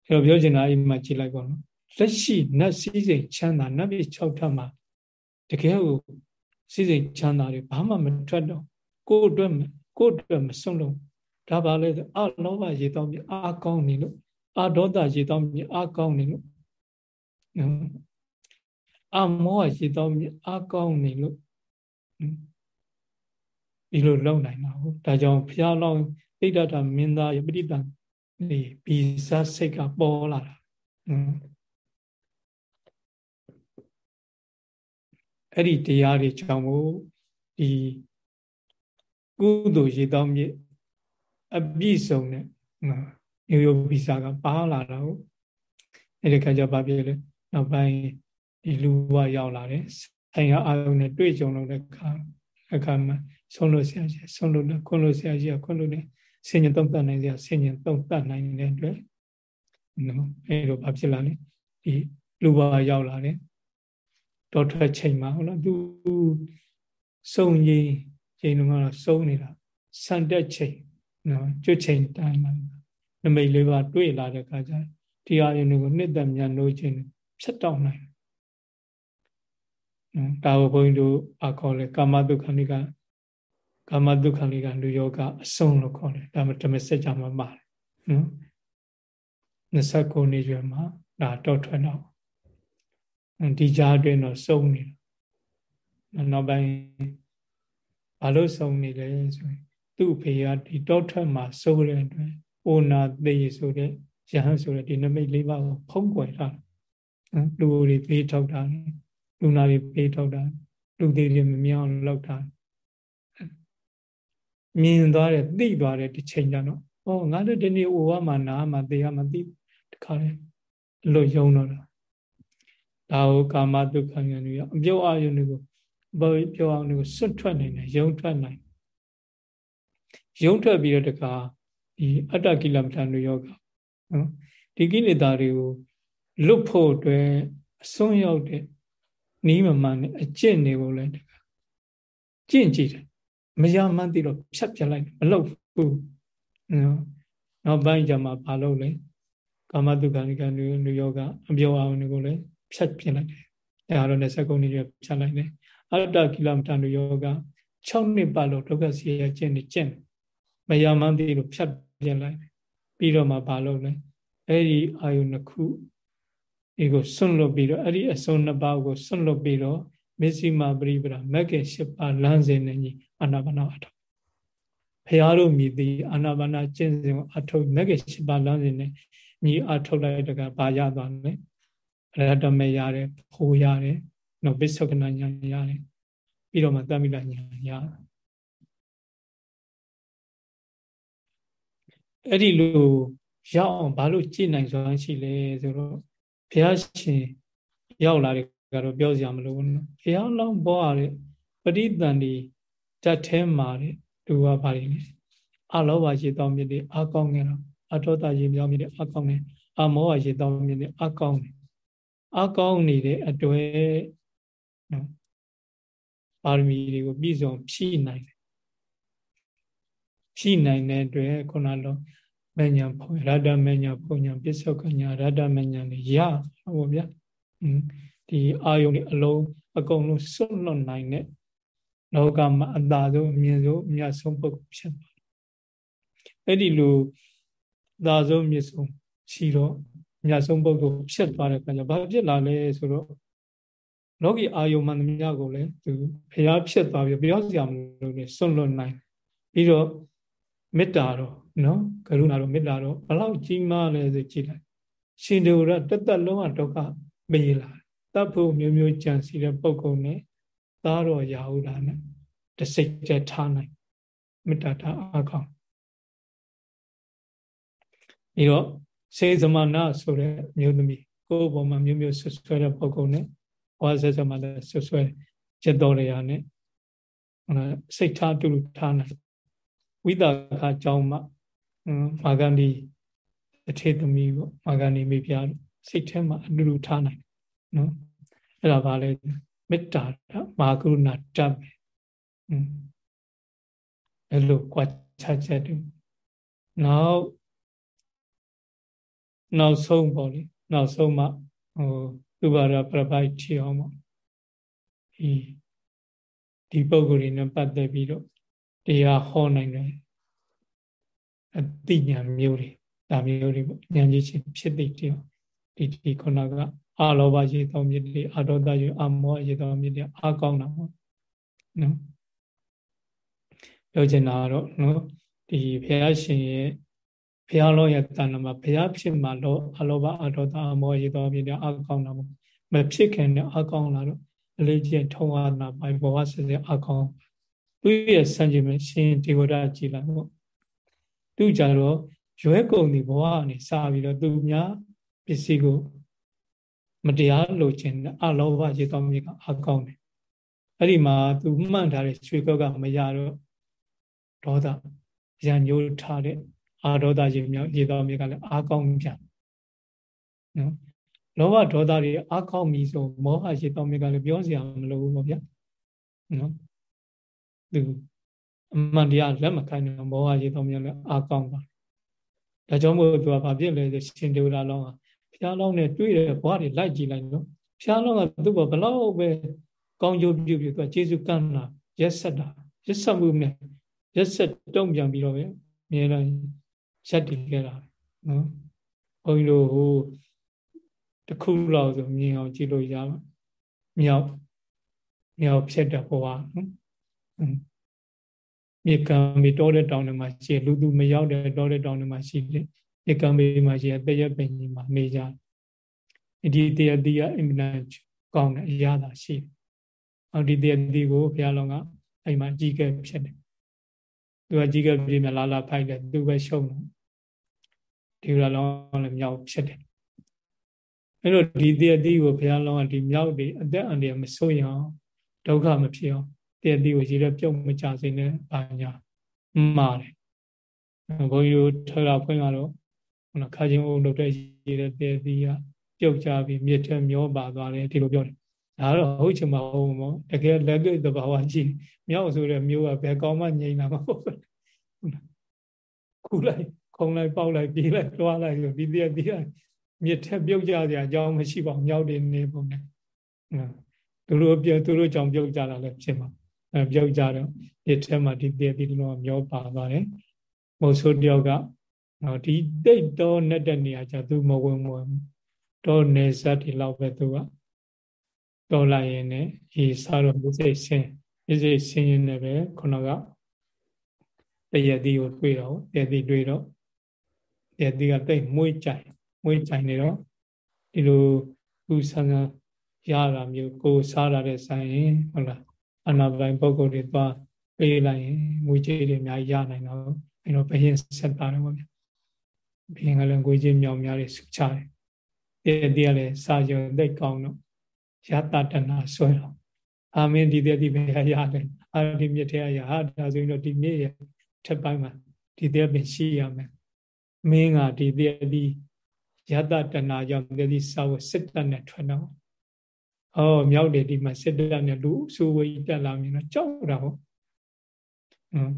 တော့ပြောချင်တာအိမ်မှာကြည့်လိုက်ပါနော်လက်ရှိနတ်စည်းစိမ်ချမ်းသာနတ်ပြည်6ထပ်မှာတကယ်ကို စည်းစိမ်ချမ်းသာတွေဘာမှမထွက်တော့ကိုယ့်အတွက်ကိုယ့်အတွက်မစွန့်လို့ဒါပါလေအလောဘရေတောင်းပြီးအာကောင်းနေလို့အာဒေါသရေတောင်းပြီးအာကောင်းနေလို့အမောဟရေတောင်းပြီးအာကောင်းနေလို့ဒီလိုလုံနိုင်တာဟုတ်ဒါကြောင့်ဘုရားလောင်းဣဒ္ဓတာမင်းသားယပရိတံဒီဘီဇစိတ်ကပေါ်လာတာ အဲ့ဒီတရားတွေကြောင့်မို့ဒီကုသိုလ်ရေတောင်းမြစ်အပြည့်စုံတဲ့မျိုးရိုးဗီဇာကပါလာတာဟုတ်အဲ့ဒီခါကျဘာဖြစ်လဲနောက်ပိုင်းဒီလူဘဝရောက်လာတယ်ဆိုင်ရအာယုန်နဲ့တွေ့ကြုံလို့တဲ့ခါအခါမှာဆုံးလို့ဆရာကြီးဆုံးလို့ခွန်းလို့ဆရာကြီးကခွန်းလို့နဲ့ဆင်ញံသုံးတတ်နိုင်ဆရာဆင်ញံသုံးတတ်နိုင်တဲ့အတွက်နော်အဲ့လိုဘာဖြစ်လာလဲဒီလူဘဝရောက်လာတယ် တော်ထွက်ချိန်မှာဟုတ်လားသူစုံကြီးချိန်တုန်းကတော့စုံနေတာစံတက်ချိန်နော်ကျွတ်ချိန်တိုင်းမှာနမိတ်လေးပါတွေ့လာတဲ့အခါကျဒီအာယုန်ကိုနှစ်သက်မြန်လို့ချင်းဖြတ်တောက်နိုင်နော်ဒါကိုဘုန်းကြီးတို့အခေါ်လဲကာမတုခဏိကကာမတုခဏိကလူယောဂအဆုံးလို့ခေါ်တယ်ဒါမှဓမ္မစကြာမှာပါတယ်နော်29နှစ်ရွယ်မှာဒါတော့ထွက်တော့ ဒီကြားအတွင်းတော့စုံနေတာနောက်ပိုင်းဘာလို့စုံနေလဲဆိုရင်သူ့အဖေကဒီတောထွက်မှာစိုးတဲ့အတွက်အိုနာသေးဆိုတဲ့ရဟန်းဆိုတဲ့ဒီနမိတ်လေးပါးကိုဖုံးကွယ်ထားတယ်လူတွေပေးထောက်တာလူနာတွေပေးထောက်တာလူသေးတွေမမြောင်လောက်တာမြင်သွားတယ်သိသွားတယ်ဒီချိန်ကျတော့ဩငါတို့ဒီနေ့အိုဝမှာနာမှာသေရမှာသိတခါလေလို့ယုံတော့တာ ဒါကိုကာမဒုက္ခဉာဏ်တွေအပြုတ်အာယုန်တွေကိုဘောပြောအောင်တွေကိုစွတ်ထွက်နိုင်တယ်ယုံထွက်နိုင်ယုံထွက်ပြီးတော့တခါဒီအတ္တကိလမထနုယောဂနော်ဒီကိလေသာတွေကိုလွတ်ဖို့အတွက်အစွန်းရောက်တဲ့နီးမမှန်တဲ့အကျင့်တွေကိုလည်းတခါကျင့်ကြည့်တယ်မရမှန်းသိတော့ဖြတ်ပြလိုက်မလုပ်ဘူးနော်နောက်ပိုင်းကျမှဘာလုပ်လဲကာမတုခဏိကနုယောဂအပြောအောင်တွေကိုလည်း ဖြတ်ပြလိုက်တယ်အဲဒါတော့20ခုနှစ်ပြဖြတ်လိုက်တယ်အတ္တကိလမထနုယောဂ6နှစ်ပတ်လို့ဒုက္ခစီရကျင့်နေကျင့်မရမှန်းသိလို့ဖြတ်ပြလိုက်ပြီးတော့မှဘာလုပ်လဲအဲ့ဒီအာယုနှစ်ခုဒီကိုစွန့်လွတ်ပြီးတော့အဲ့ဒီအစုံနှစ်ပါးကိုစွန့်လွတ်ပြီးတော့မစ္စည်းမပရိပဒမဂ္ဂင်၈ပါးလမ်းစဉ်နဲ့ညီအာနာပါနာအထောက်ဖရာတို့မြည်သည်အာနာပါနာကျင့်စဉ်ကိုအထောက်မဂ္ဂင်၈ပါးလမ်းစဉ်နဲ့ညီအထောက်လိုက်တကဘာရသွားလဲ အရတမေရတယ်ဖိုးရတယ်နော်ပိဿကနာညာရတယ်ပြီးတော့မှတမိလညာရတယ်အဲ့ဒီလိုရောက်အောင်ဘာလို့ကြည်နိုင်စွမ်းရှိလဲဆိုတော့ဘုရားရှင်ရောက်လာတဲ့ကတော့ပြောစရာမလိုဘူးနော်ဘုရားလောင်းပေါ်ရတဲ့ပရိသန္တိဓာတ်ထဲမှာတဲ့သူကဘာတွေလဲအလောဘရေတောင်းမြစ်တွေအကောင်းငယ်တော့အထောတရေမြောင်းမြစ်တွေအကောင်းငယ်အမောဟရေတောင်းမြစ်တွေအကောင်းတယ် အကောင်းနေတဲ့အတွေ့နော်ပါရမီတွေကိုပြည့်စုံဖြည့်နိုင်တယ်ဖြည့်နိုင်တဲ့အတွက်ခုနလောမညာဖုံရတ္တမညာဖုံညာပစ္စုကညာရတ္တမညာနေရဟောဗျာဒီအာယုန်တွေအလုံးအကုန်လုံးစွန့်လွတ်နိုင်တဲ့လောကမှာအသာဆုံးအမြင့်ဆုံးအမြတ်ဆုံးပုဂ္ဂိုလ်ဖြစ်ပါတယ်အဲ့ဒီလိုသာဆုံးမြင့်ဆုံးရှိတော့အ မြတ်ဆုံးပုဂ္ဂိုလ်ဖြစ်သွားတဲ့အခါကျဘာဖြစ်လာလဲဆိုတော့လောကီအာယုန်မှန်သမျှကိုလည်းသူဖျားဖြစ်သွားပြီးပြောစရာမလိုနဲ့စွန့်လွတ်နိုင်ပြီးတော့မေတ္တာတော့နော်ကရုဏာတော့မေတ္တာတော့ဘလောက်ကြီးမားလဲဆိုကြည့်လိုက်ရှင်တေဝရတသက်လုံးကဒုက္ခပေးလာတပ်ဖို့မျိုးမျိုးကြံစီတဲ့ပုံကုံနဲ့သားတော်ရာဟုတာနဲ့တစိတ်တည်းထားနိုင်မေတ္တာထားအားကောင်းပြီးတော့ စေသမနာဆိုတဲ့မျိုးသမီးကိုယ်ပေါ်မှာမျိုးမျိုးဆွဆွဲတဲ့ပုံကုံနဲ့ဝါစေသမနာဆွဆွဲချက်တော်ရရနဲ့စိတ်ထားတူတူထားနိုင်ဝိတာခအကြောင်းမှမာဂန္ဒီအထေသမီးပေါ့မာဂန္ဒီမိဖုရားစိတ်ထဲမှာအတူတူထားနိုင်နော်အဲ့ဒါဘာလဲမေတ္တာမာကရုဏာတတ်ပဲအဲ့လိုကြွားချချက်တူနောက် နောက်ဆုံးပေါ့လေနောက်ဆုံးမှဟိုသူဘာရပြပိုက်ထီအောင်ပေါ့ဒီဒီပုံကိုယ်တွေနဲ့ပတ်သက်ပြီးတော့တရားဟောနိုင်တယ်အတိညာမျိုးတွေဒါမျိုးတွေပေါ့ဉာဏ်ကြီးချင်းဖြစ်သိတရားဒီဒီခုနကအာလောဘရေတော်မြစ်တွေအာဒေါသရေအမောရေတော်မြစ်တွေအာကောင်းတာပေါ့နော်ပြောချင်တာကတော့နော်ဒီဘုရားရှင်ရဲ့ ဘုရားလောရဲ့တဏ္ဍမှာဘုရားဖြစ်မှာလောအလောဘအာဒေါသအမောရေတော်မြစ်တွေအာကောင်းတာပေါ့မဖြစ်ခင်နဲ့အာကောင်းလာတော့အလေးကျင့်ထုံးအားနာပိုင်ဘဝဆက်ဆက်အာကောင်းသူရဲ့စံချိန်မှာရှင်ဒေဝဒကြည်လာပေါ့သူကြတော့ရွဲကုန်ဒီဘဝကနေစပြီးတော့သူများပစ္စည်းကိုမတရားလိုချင်အလောဘရေတော်မြေကအကောင်းတယ်အဲ့ဒီမှာသူမှန်ထားတဲ့ရွှေကောက်ကမရတော့ဒေါသရံညိုးထားတဲ့ အာဒေါသရေမြောက်ရေတော်မြေကလည်းအာကောင်းပြန်နော်လောဘဒေါသတွေအာကောင်းပြီဆိုမောဟရေတော်မြေကလည်းပြောစရာမလိုဘူးပေါ့ဗျာနော်သူအမှန်တရားလက်မခံတော့မောဟရေတော်မြေလည်းအာကောင်းပါဒါကြောင့်မို့သူကဘာဖြစ်လဲဆိုရှင်ဒေဝရာလောင်းကဘုရားလောင်းနဲ့တွေ့တဲ့ဘဝတွေလိုက်ကြည့်လိုက်နော်ဘုရားလောင်းကသူ့ဘဘလောက်ပဲကောင်းကျိုးပြုပြီးသူကကျေစုကမ်းတာရက်ဆက်တာရက်ဆက်မှုနဲ့ရက်ဆက်တုံ့ပြန်ပြီးတော့ပဲမြဲတမ်း ရက်တည်ခဲ့တာနော်ဘုန်းကြီးတို့ဟိုတခုလောက်ဆိုမြင်အောင်ကြည့်လို့ရပါမြောက်မြောက်ဖြစ်တဲ့ဘဝနော်မြေကံမီတောတဲ့တောင်တွေမှာရှိလူသူမရောက်တဲ့တောတဲ့တောင်တွေမှာရှိတယ်မြေကံမီမှာရှိတဲ့တရက်ပင်ကြီးမှာနေကြဒီတရားတိကအင်မတန်ကောင်းတဲ့အရာသာရှိတယ်။အော်ဒီတရားတိကိုဘုရားလောင်းကအဲ့မှာကြီးကဲဖြစ်တယ်။ သူကကြီးကဲပြင်းမြလာလာဖိုက်တယ်သူပဲရှုံးတယ်။ဒီလိုလောင်းလည်းမြောက်ဖြစ်တယ်။အဲ့တော့ဒီတရားတိကိုဘုရားလောင်းကဒီမြောက်တွေအသက်အန္တရာယ်မဆိုးရအောင်ဒုက္ခမဖြစ်အောင်တဲ့ဒီကိုရေရပြုတ်မကြစေနဲ့ဘာညာမှားတယ်ဘုန်းကြီးတို့ထောက်ဖွင့်ကတော့ခုနခါချင်းအုပ်လုပ်တဲ့ရေတဲ့တဲ့ဒီကပြုတ်ကြပြီးမြစ်ထဲမျောပါသွားတယ်ဒီလိုပြောတယ် ဒါတော့ဟုတ်ချင်မဟုတ်ဘူးတကယ်လက်တွေ့သဘာဝကြည့်မြောက်ဆိုတဲ့မျိုးကဘယ်ကောင်းမှငြိမ်တာမဟုတ်ဘူးခုလိုက်ခုံလိုက်ပေါက်လိုက်ပြေးလိုက်တွားလိုက်ဆိုပြီးတည်းတည်းမြစ်ထက်ပြုတ်ကြစရာအကြောင်းမရှိပါဘူးမြောက်တယ်နေပုံနဲ့သူတို့ပြုတ်သူတို့ကြောင့်ပြုတ်ကြတာလည်းဖြစ်မှာအဲပြုတ်ကြတော့ဒီထဲမှာဒီတည်းဒီလိုမျောပါသွားတယ်မဟုတ်ဆိုတယောက်ကနော်ဒီတိတ်တော့နဲ့တဲ့နေရာကျသူမဝင်ဝင်တော့နေဇတ်ဒီလောက်ပဲသူက တော်လိုက်ရင်ねဒီစားတော့မြစိတ်ဆင်းမြစိတ်ဆင်းရင်လည်းပဲခုနကတရတိကိုတွေ့တော့တရတိတွေ့တော့တရတိကတိတ်မွေးကြိုင်မွေးကြိုင်နေတော့ဒီလိုသူဆန်းဆန်းရတာမျိုးကိုစားရတဲ့ဆိုင်ရင်ဟုတ်လားအနာပိုင်ပုဂ္ဂိုလ်တွေသွားပေးလိုက်ရင်ငွေကြေးတွေအများကြီးရနိုင်တော့အဲတော့ဘယင်ဆက်တာတော့ဗျဘယင်ကလည်းငွေကြေးမြောင်များတွေစုချတယ်တည်းတည်းလည်းစာရုံသိကောင်းတော့ ယတတနာဆွဲတော့အာမင်းဒီတည်းဒီပဲရတယ်အာဒီမြစ်ထဲရဟာဒါဆိုရင်တော့ဒီမြစ်ရဲ့ထက်ပိုင်းမှာဒီတည်းပင်ရှိရမယ်မင်းကဒီတည်းဒီယတတနာကြောင့်တည်းဒီစာဝစစ်တတ်နဲ့ထွက်တော့။အော်မြောက်တယ်ဒီမှာစစ်တပ်နဲ့လူစူဝေးတက်လာမြင်တော့ကြောက်တာဟုတ်။အင်း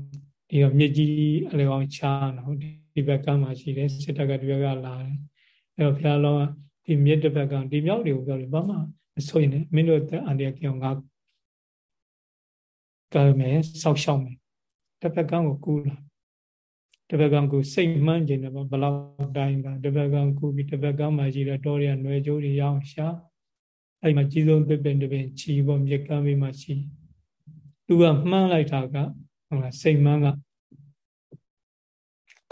ဒီတော့မြစ်ကြီးအလေကောင်ချားနော်ဒီဘက်ကမှရှိတယ်စစ်တပ်ကဒီဘက်ကလာတယ်။အဲတော့ဘုရားလောင်းဒီမြစ်တစ်ဘက်ကဒီမြောက်တွေကိုပြောတယ်ဘာမှ မဆိုရင်လည်းမင်းတို့အန်တရာကြောင်ငါကမယ်စောက်ရှောက်မယ်။တစ်ဘက်ကကိုကူးလာတစ်ဘက်ကကိုစိတ်မှန်းကျင်တယ်ဘလောက်တိုင်းကတစ်ဘက်ကကူးပြီးတစ်ဘက်ကမှရှိတဲ့တော်ရရွယ်ကြိုးတွေရအောင်ရှားအဲ့မှာကြီးဆုံးသစ်ပင်တစ်ပင်ချီပေါ်မြက်ကမ်းဘေးမှာရှိသူကမှန်းလိုက်တာကဟုတ်လားစိတ်မှန်းက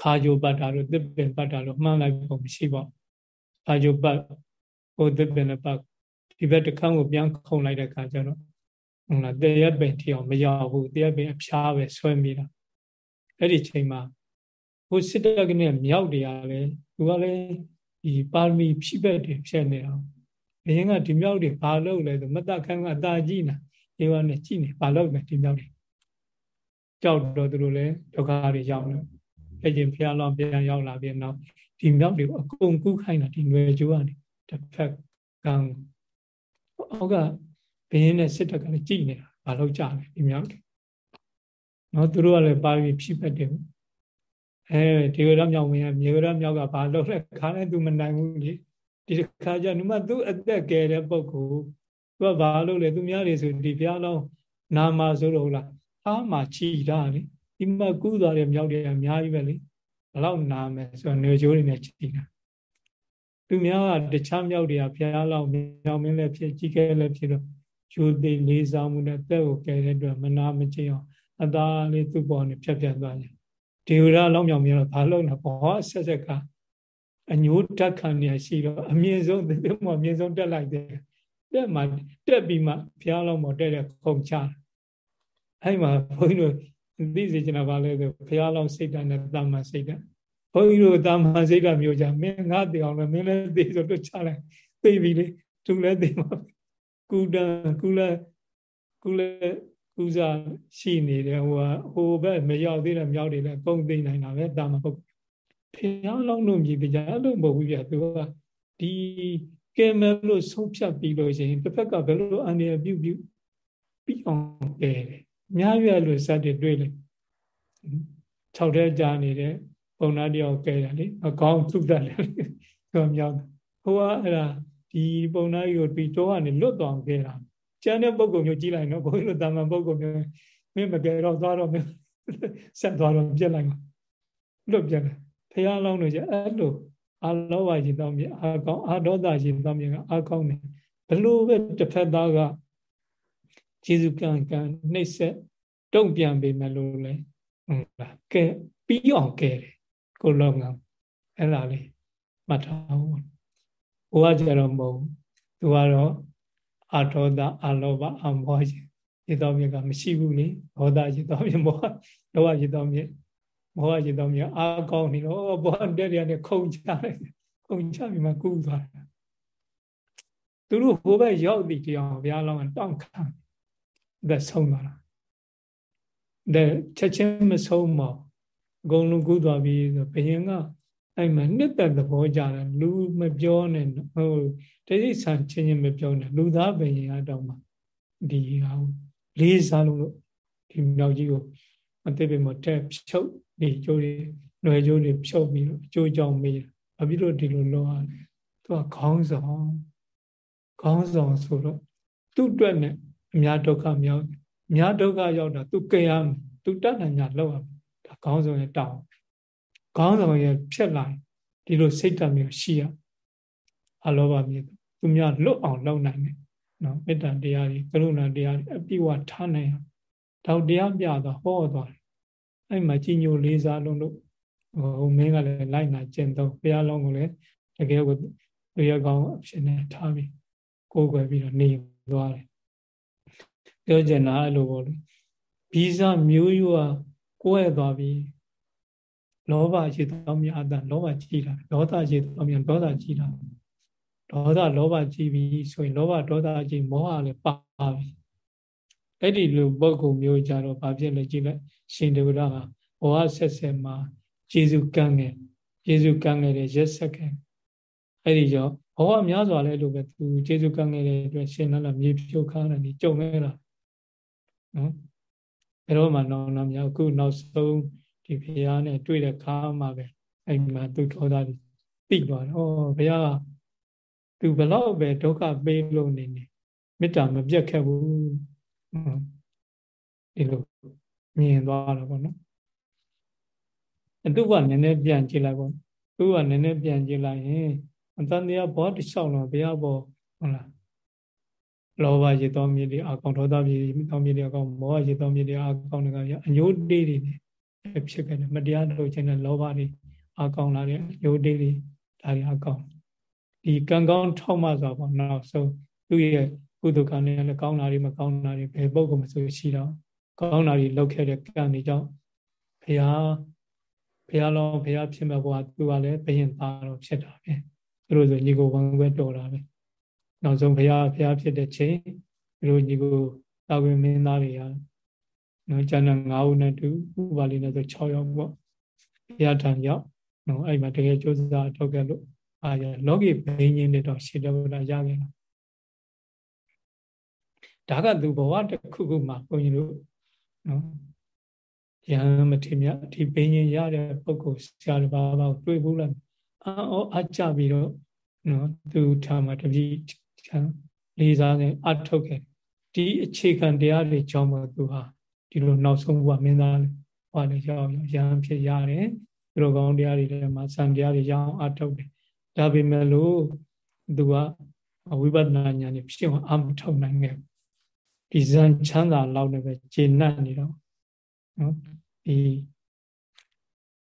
ခါကြိုပတ်တာတို့သစ်ပင်ပတ်တာတို့မှန်းလိုက်ပုံမရှိပါခါကြိုပတ်ဟိုသစ်ပင်နဲ့ပတ် ဒီဘက်တစ်ခန်းကိုပြန်ခုံလိုက်တဲ့ခါကျတော့ဟုတ်လားတရက်ပင်ထီအောင်မရောက်ဘူးတရက်ပင်အဖျားပဲဆွဲမိတာအဲ့ဒီချိန်မှာဟိုစစ်တပ်ကနေမြောက်တရားလဲသူကလည်းဒီပါရမီဖြည့်ဘက်တွေဖြစ်နေတာဘယင်းကဒီမြောက်တွေဘာလုပ်လဲဆိုမတခန်းကအตาကြည့်နာဧဝနဲ့ကြည့်နေဘာလုပ်လဲဒီမြောက်တွေကြောက်တော့သူတို့လည်းဒုက္ခတွေရောက်နေအဲ့ချင်းဖျားလောင်းပြန်ရောက်လာပြန်တော့ဒီမြောက်တွေကိုအကုန်ကူးခိုင်းတာဒီຫນွေကျိုးကနေတစ်ဖက်ကံ အောက်ကဘယင်းနဲ့စစ်တပ်ကလည်းကြည့်နေတာဘာလို့ကြလဲဒီမြောက်တွေနော်သူတို့ကလည်းပါပြီးဖြိပတ်တယ်အဲဒီဝရမြောက်ဝင်ရမြေဝရမြောက်ကဘာလုပ်လဲခါလဲသူမနိုင်ဘူးလေဒီခါကျနုမသူအသက်ကယ်တဲ့ပုဂ္ဂိုလ်သူကဘာလုပ်လဲသူများတွေဆိုဒီဘုရားလုံးနာမှာဆိုတော့လားအားမှာချီတာလေဒီမှာကူးသွားတဲ့မြောက်တွေအများကြီးပဲလေဘလောက်နာမယ်ဆိုတော့နေချိုးတွေနဲ့ချီတာ သူများကတခြားမြောက်တွေကဘုရားလောက်မြောက်မင်းလည်းဖြစ်ကြီးခဲလည်းဖြစ်တော့ယူသေးလေးစားမှုနဲ့တက်ကိုကယ်တဲ့အတွက်မနာမချင်အောင်အသာလေးသူ့ပေါ်နဲ့ဖြတ်ဖြတ်သွားတယ်ဒီဝရလောက်မြောင်မြောင်ဘာလို့လဲဘောဆက်ဆက်ကအညိုးတက်ခံနေရှိတော့အမြင့်ဆုံးဒီမှာအမြင့်ဆုံးတက်လိုက်တယ်တက်မှတက်ပြီးမှဘုရားလောက်ပေါ်တက်တဲ့ခုံချအဲ့မှာဘုန်းကြီးတို့သိစေချင်တာပါလဲဆိုဘုရားလောက်စိတ်ဓာတ်နဲ့တာမန်စိတ်ဓာတ် ဘုန်းကြီးတို့တာမန်စိတ်ဓာတ်မျိုးကြမင်းငါတည်အောင်လဲမင်းလည်းသိဆိုတော့ချလိုက်သိပြီလေသူလည်းသိမှာကုဒံကုလကုလကုစားရှိနေတယ်ဟိုကဟိုဘက်မရောက်သေးတဲ့မြောက်တွေလည်းကုန်သိနိုင်တာပဲတာမဟုတ်ဖျားလောင်းလို့မြည်ကြအဲ့လိုမဟုတ်ဘူးပြသူကဒီကဲမဲလို့ဆုံးဖြတ်ပြီးလို့ရှိရင်တစ်ဖက်ကဘယ်လိုအနေရပြုပြုပြီးအောင်ကဲတယ်အများရွယ်လို့စတဲ့တွေ့လေ၆ထဲကြာနေတဲ့ ပုံနာတယောက်ကဲတယ်လေအကောင်းသုတတ်တယ်သူကမြောက်ဟိုကအဲ့ဒါဒီပုံနာကြီးကိုပြီးတော့ကနေလွတ်သွားခဲ့တာကျန်တဲ့ပုံကုမျိုးကြီးလိုက်နော်ဘုန်းကြီးတို့တာမန်ပုံကုမျိုးမင်းမကဲတော့သွားတော့မင်းဆက်သွားတော့ပြက်လိုက်မှာလွတ်ပြက်တယ်ဖះလောင်းလို့ကျအဲ့လိုအာလောဘရှင်တောင်းမြအာကောင်းအာဒေါသရှင်တောင်းမြကအာကောင်းတယ်ဘလို့ပဲတစ်ဖက်သားကကျေစုကံကံနှိမ့်ဆက်တုံ့ပြန်ပေမဲ့လို့လေဟုတ်လားကဲပြီးအောင်ကဲတယ် ကိုလောကအဲ့လားလေမှတ်ထားဖို့ဘုရားကြတော့မဟုတ်သူကတော့အာဒေါသအာလောဘအမောရှင်ရေတော်မြတ်ကမရှိဘူးလေဒေါသရေတော်မြတ်မောဟလောဘရေတော်မြတ်မောဟရေတော်မြတ်အာကောင်းနေတော့ဘောတက်ရတဲ့ခုံချလိုက်ခုံချပြီးမှကူးသွားတာသူတို့ဟိုဘက်ရောက်ပြီတရားဘုရားလောင်းကတောင့်ခံသက်ဆုံးသွားတာတဲ့ချက်ချင်းမဆုံးမ အကုန်လုံးကူးသွားပြီဆိုဘယင်ကအဲ့မှာနှစ်သက်သဘောကြတယ်လူမပြောနဲ့ဟိုတိဋ္ဌိဆန်ချင်းချင်းမပြောနဲ့လူသားဘယင်ကတော့မှဒီဟာလေးစားလို့ဒီမြောက်ကြီးကိုအသေးပေမဲ့တက်ဖြုတ်ဒီကျိုးတွေຫນွယ်ကျိုးတွေဖြုတ်ပြီးတော့အကျိုးကြောင့်မေးဘာဖြစ်လို့ဒီလိုလုပ်ရလဲသူကခေါင်းဆောင်ခေါင်းဆောင်ဆိုတော့သူ့အတွက်နဲ့အများဒုက္ခမြောက်အများဒုက္ခရောက်တာသူကြံရမယ်သူတတ်နိုင်ကြလောက်ရမယ် ဒါခေါင်းဆောင်ရဲ့တောင်းခေါင်းဆောင်ရဲ့ဖြစ်လာဒီလိုစိတ်ဓာတ်မျိုးရှိရအလောဘမြေသူများလွတ်အောင်လုပ်နိုင်တယ်နော်မေတ္တာတရားတွေကရုဏာတရားတွေအပြည့်ဝထားနိုင်အောင်တောက်တရားပြတော့ဟောသွားတယ်အဲ့မှာကြီးညိုလေးစားလုံးလို့ဟိုမင်းကလည်းလိုက်နာကျင့်သုံးဘုရားလုံးကိုလည်းတကယ်ကိုလူရကောင်းအဖြစ်နဲ့ထားပြီးကိုယ်ွယ်ပြီးတော့နေသွားတယ်ပြောချင်တာအဲ့လိုပေါ့လေဗီဇမျိုးရိုးက ကိုယ်ရသွားပြီးလောဘရှိသောမြတ်တန်လောဘကြီးတာဒေါသရှိသောမြတ်ဒေါသကြီးတာဒေါသလောဘကြီးပြီဆိုရင်လောဘဒေါသကြီးမောဟလည်းပါပြီအဲ့ဒီလိုပုဂ္ဂိုလ်မျိုးကြတော့ဘာဖြစ်လဲကြည့်လိုက်ရှင်တေဝရကဘဝဆက်ဆက်မှာကျေစုကံငယ်ကျေစုကံငယ်တဲ့ရက်ဆက်ခဲ့အဲ့ဒီကြောင့်ဘဝများစွာလဲလို့ပဲသူကျေစုကံငယ်တဲ့အတွက်ရှင်လာမြေဖြိုခါတယ်ဒီကြုံနေတာနော် ဘယ်တော့မှတော့တော့များအခုနောက်ဆုံးဒီဘုရားနဲ့တွေ့တဲ့ခါမှပဲအဲ့မှာသူထောသားပြီးသွားတယ်။ဩဘုရားကသူဘလောက်ပဲဒုက္ခပေးလို့နေနေမေတ္တာမပြတ်ခဲ့ဘူး။ဒီလိုမြင်သွားတာပေါ့နော်။အတုကနည်းနည်းပြန်ကြည့်လိုက်ပေါ့။သူကနည်းနည်းပြန်ကြည့်လိုက်ရင်အတန်တရားဘောတလျှောက်တော့ဘုရားဘောဟုတ်လား လောဘရေသောမြေတွေအကောင်ဒေါသမြေသောမြေတွေအကောင်မောဟရေသောမြေတွေအကောင်တွေကအညိုးတေးတွေဖြစ်ခဲ့တယ်မတရားလုပ်ခြင်းနဲ့လောဘတွေအကောင်လာတဲ့အညိုးတေးတွေဒါတွေအကောင်ဒီကံကောင်းထောက်မှဆိုပေါ့နောက်ဆုံးသူ့ရဲ့ကုသကံနဲ့လည်းကောင်းတာတွေမကောင်းတာတွေဘယ်ပုဂ္ဂိုလ်မဆိုရှိတော့ကောင်းတာတွေလုပ်ခဲ့တဲ့ကံတွေကြောင့်ဘုရားဘုရားလုံးဘုရားဖြစ်မဲ့ဘဝသူကလည်းဘယင်သားတော့ဖြစ်တာပဲသူတို့ဆိုညီကိုဝန်ခွဲတော်တာပဲ နောက်ဆုံးဘုရားဘုရားဖြစ်တဲ့ချိန်ဒီလိုညီကိုတာဝန်မင်းသားတွေကနော်ကျန်တဲ့9ဦးနဲ့တူဥပါလိနဲ့ဆို6ယောက်ပေါ့ဘုရားထံရောက်နော်အဲ့မှာတကယ်ကြိုးစားထုတ်ခဲ့လို့အာရလောကီဘိန်းကြီးတွေတော့ရှေတဝဒရခဲ့တာဒါကသူဘဝတစ်ခုခုမှာဘုန်းကြီးတို့နော်ယဟန်မထေမြဒီဘိညာဉ်ရတဲ့ပုဂ္ဂိုလ်ဆရာတစ်ပါးပါတွေ့ဘူးလားအောအကြပြီးတော့နော်သူထားမှာတပည့် လေးစားနေအထုတ်ခဲ့ဒီအခြေခံတရားတွေကြောင့်မို့သူဟာဒီလိုနောက်ဆုံးဘုရားမင်းသားဟောလေရောက်ရဟန်းဖြစ်ရတယ်သူတို့ကောင်းတရားတွေထဲမှာစံတရားတွေရအောင်အထုတ်တယ်ဒါပေမဲ့လို့သူကဝိပဿနာဉာဏ်ဖြစ်အောင်အမထုတ်နိုင်ခဲ့ဒီဇန်ချမ်းသာလောက်နဲ့ပဲကျေနပ်နေတော့နော်ဒီ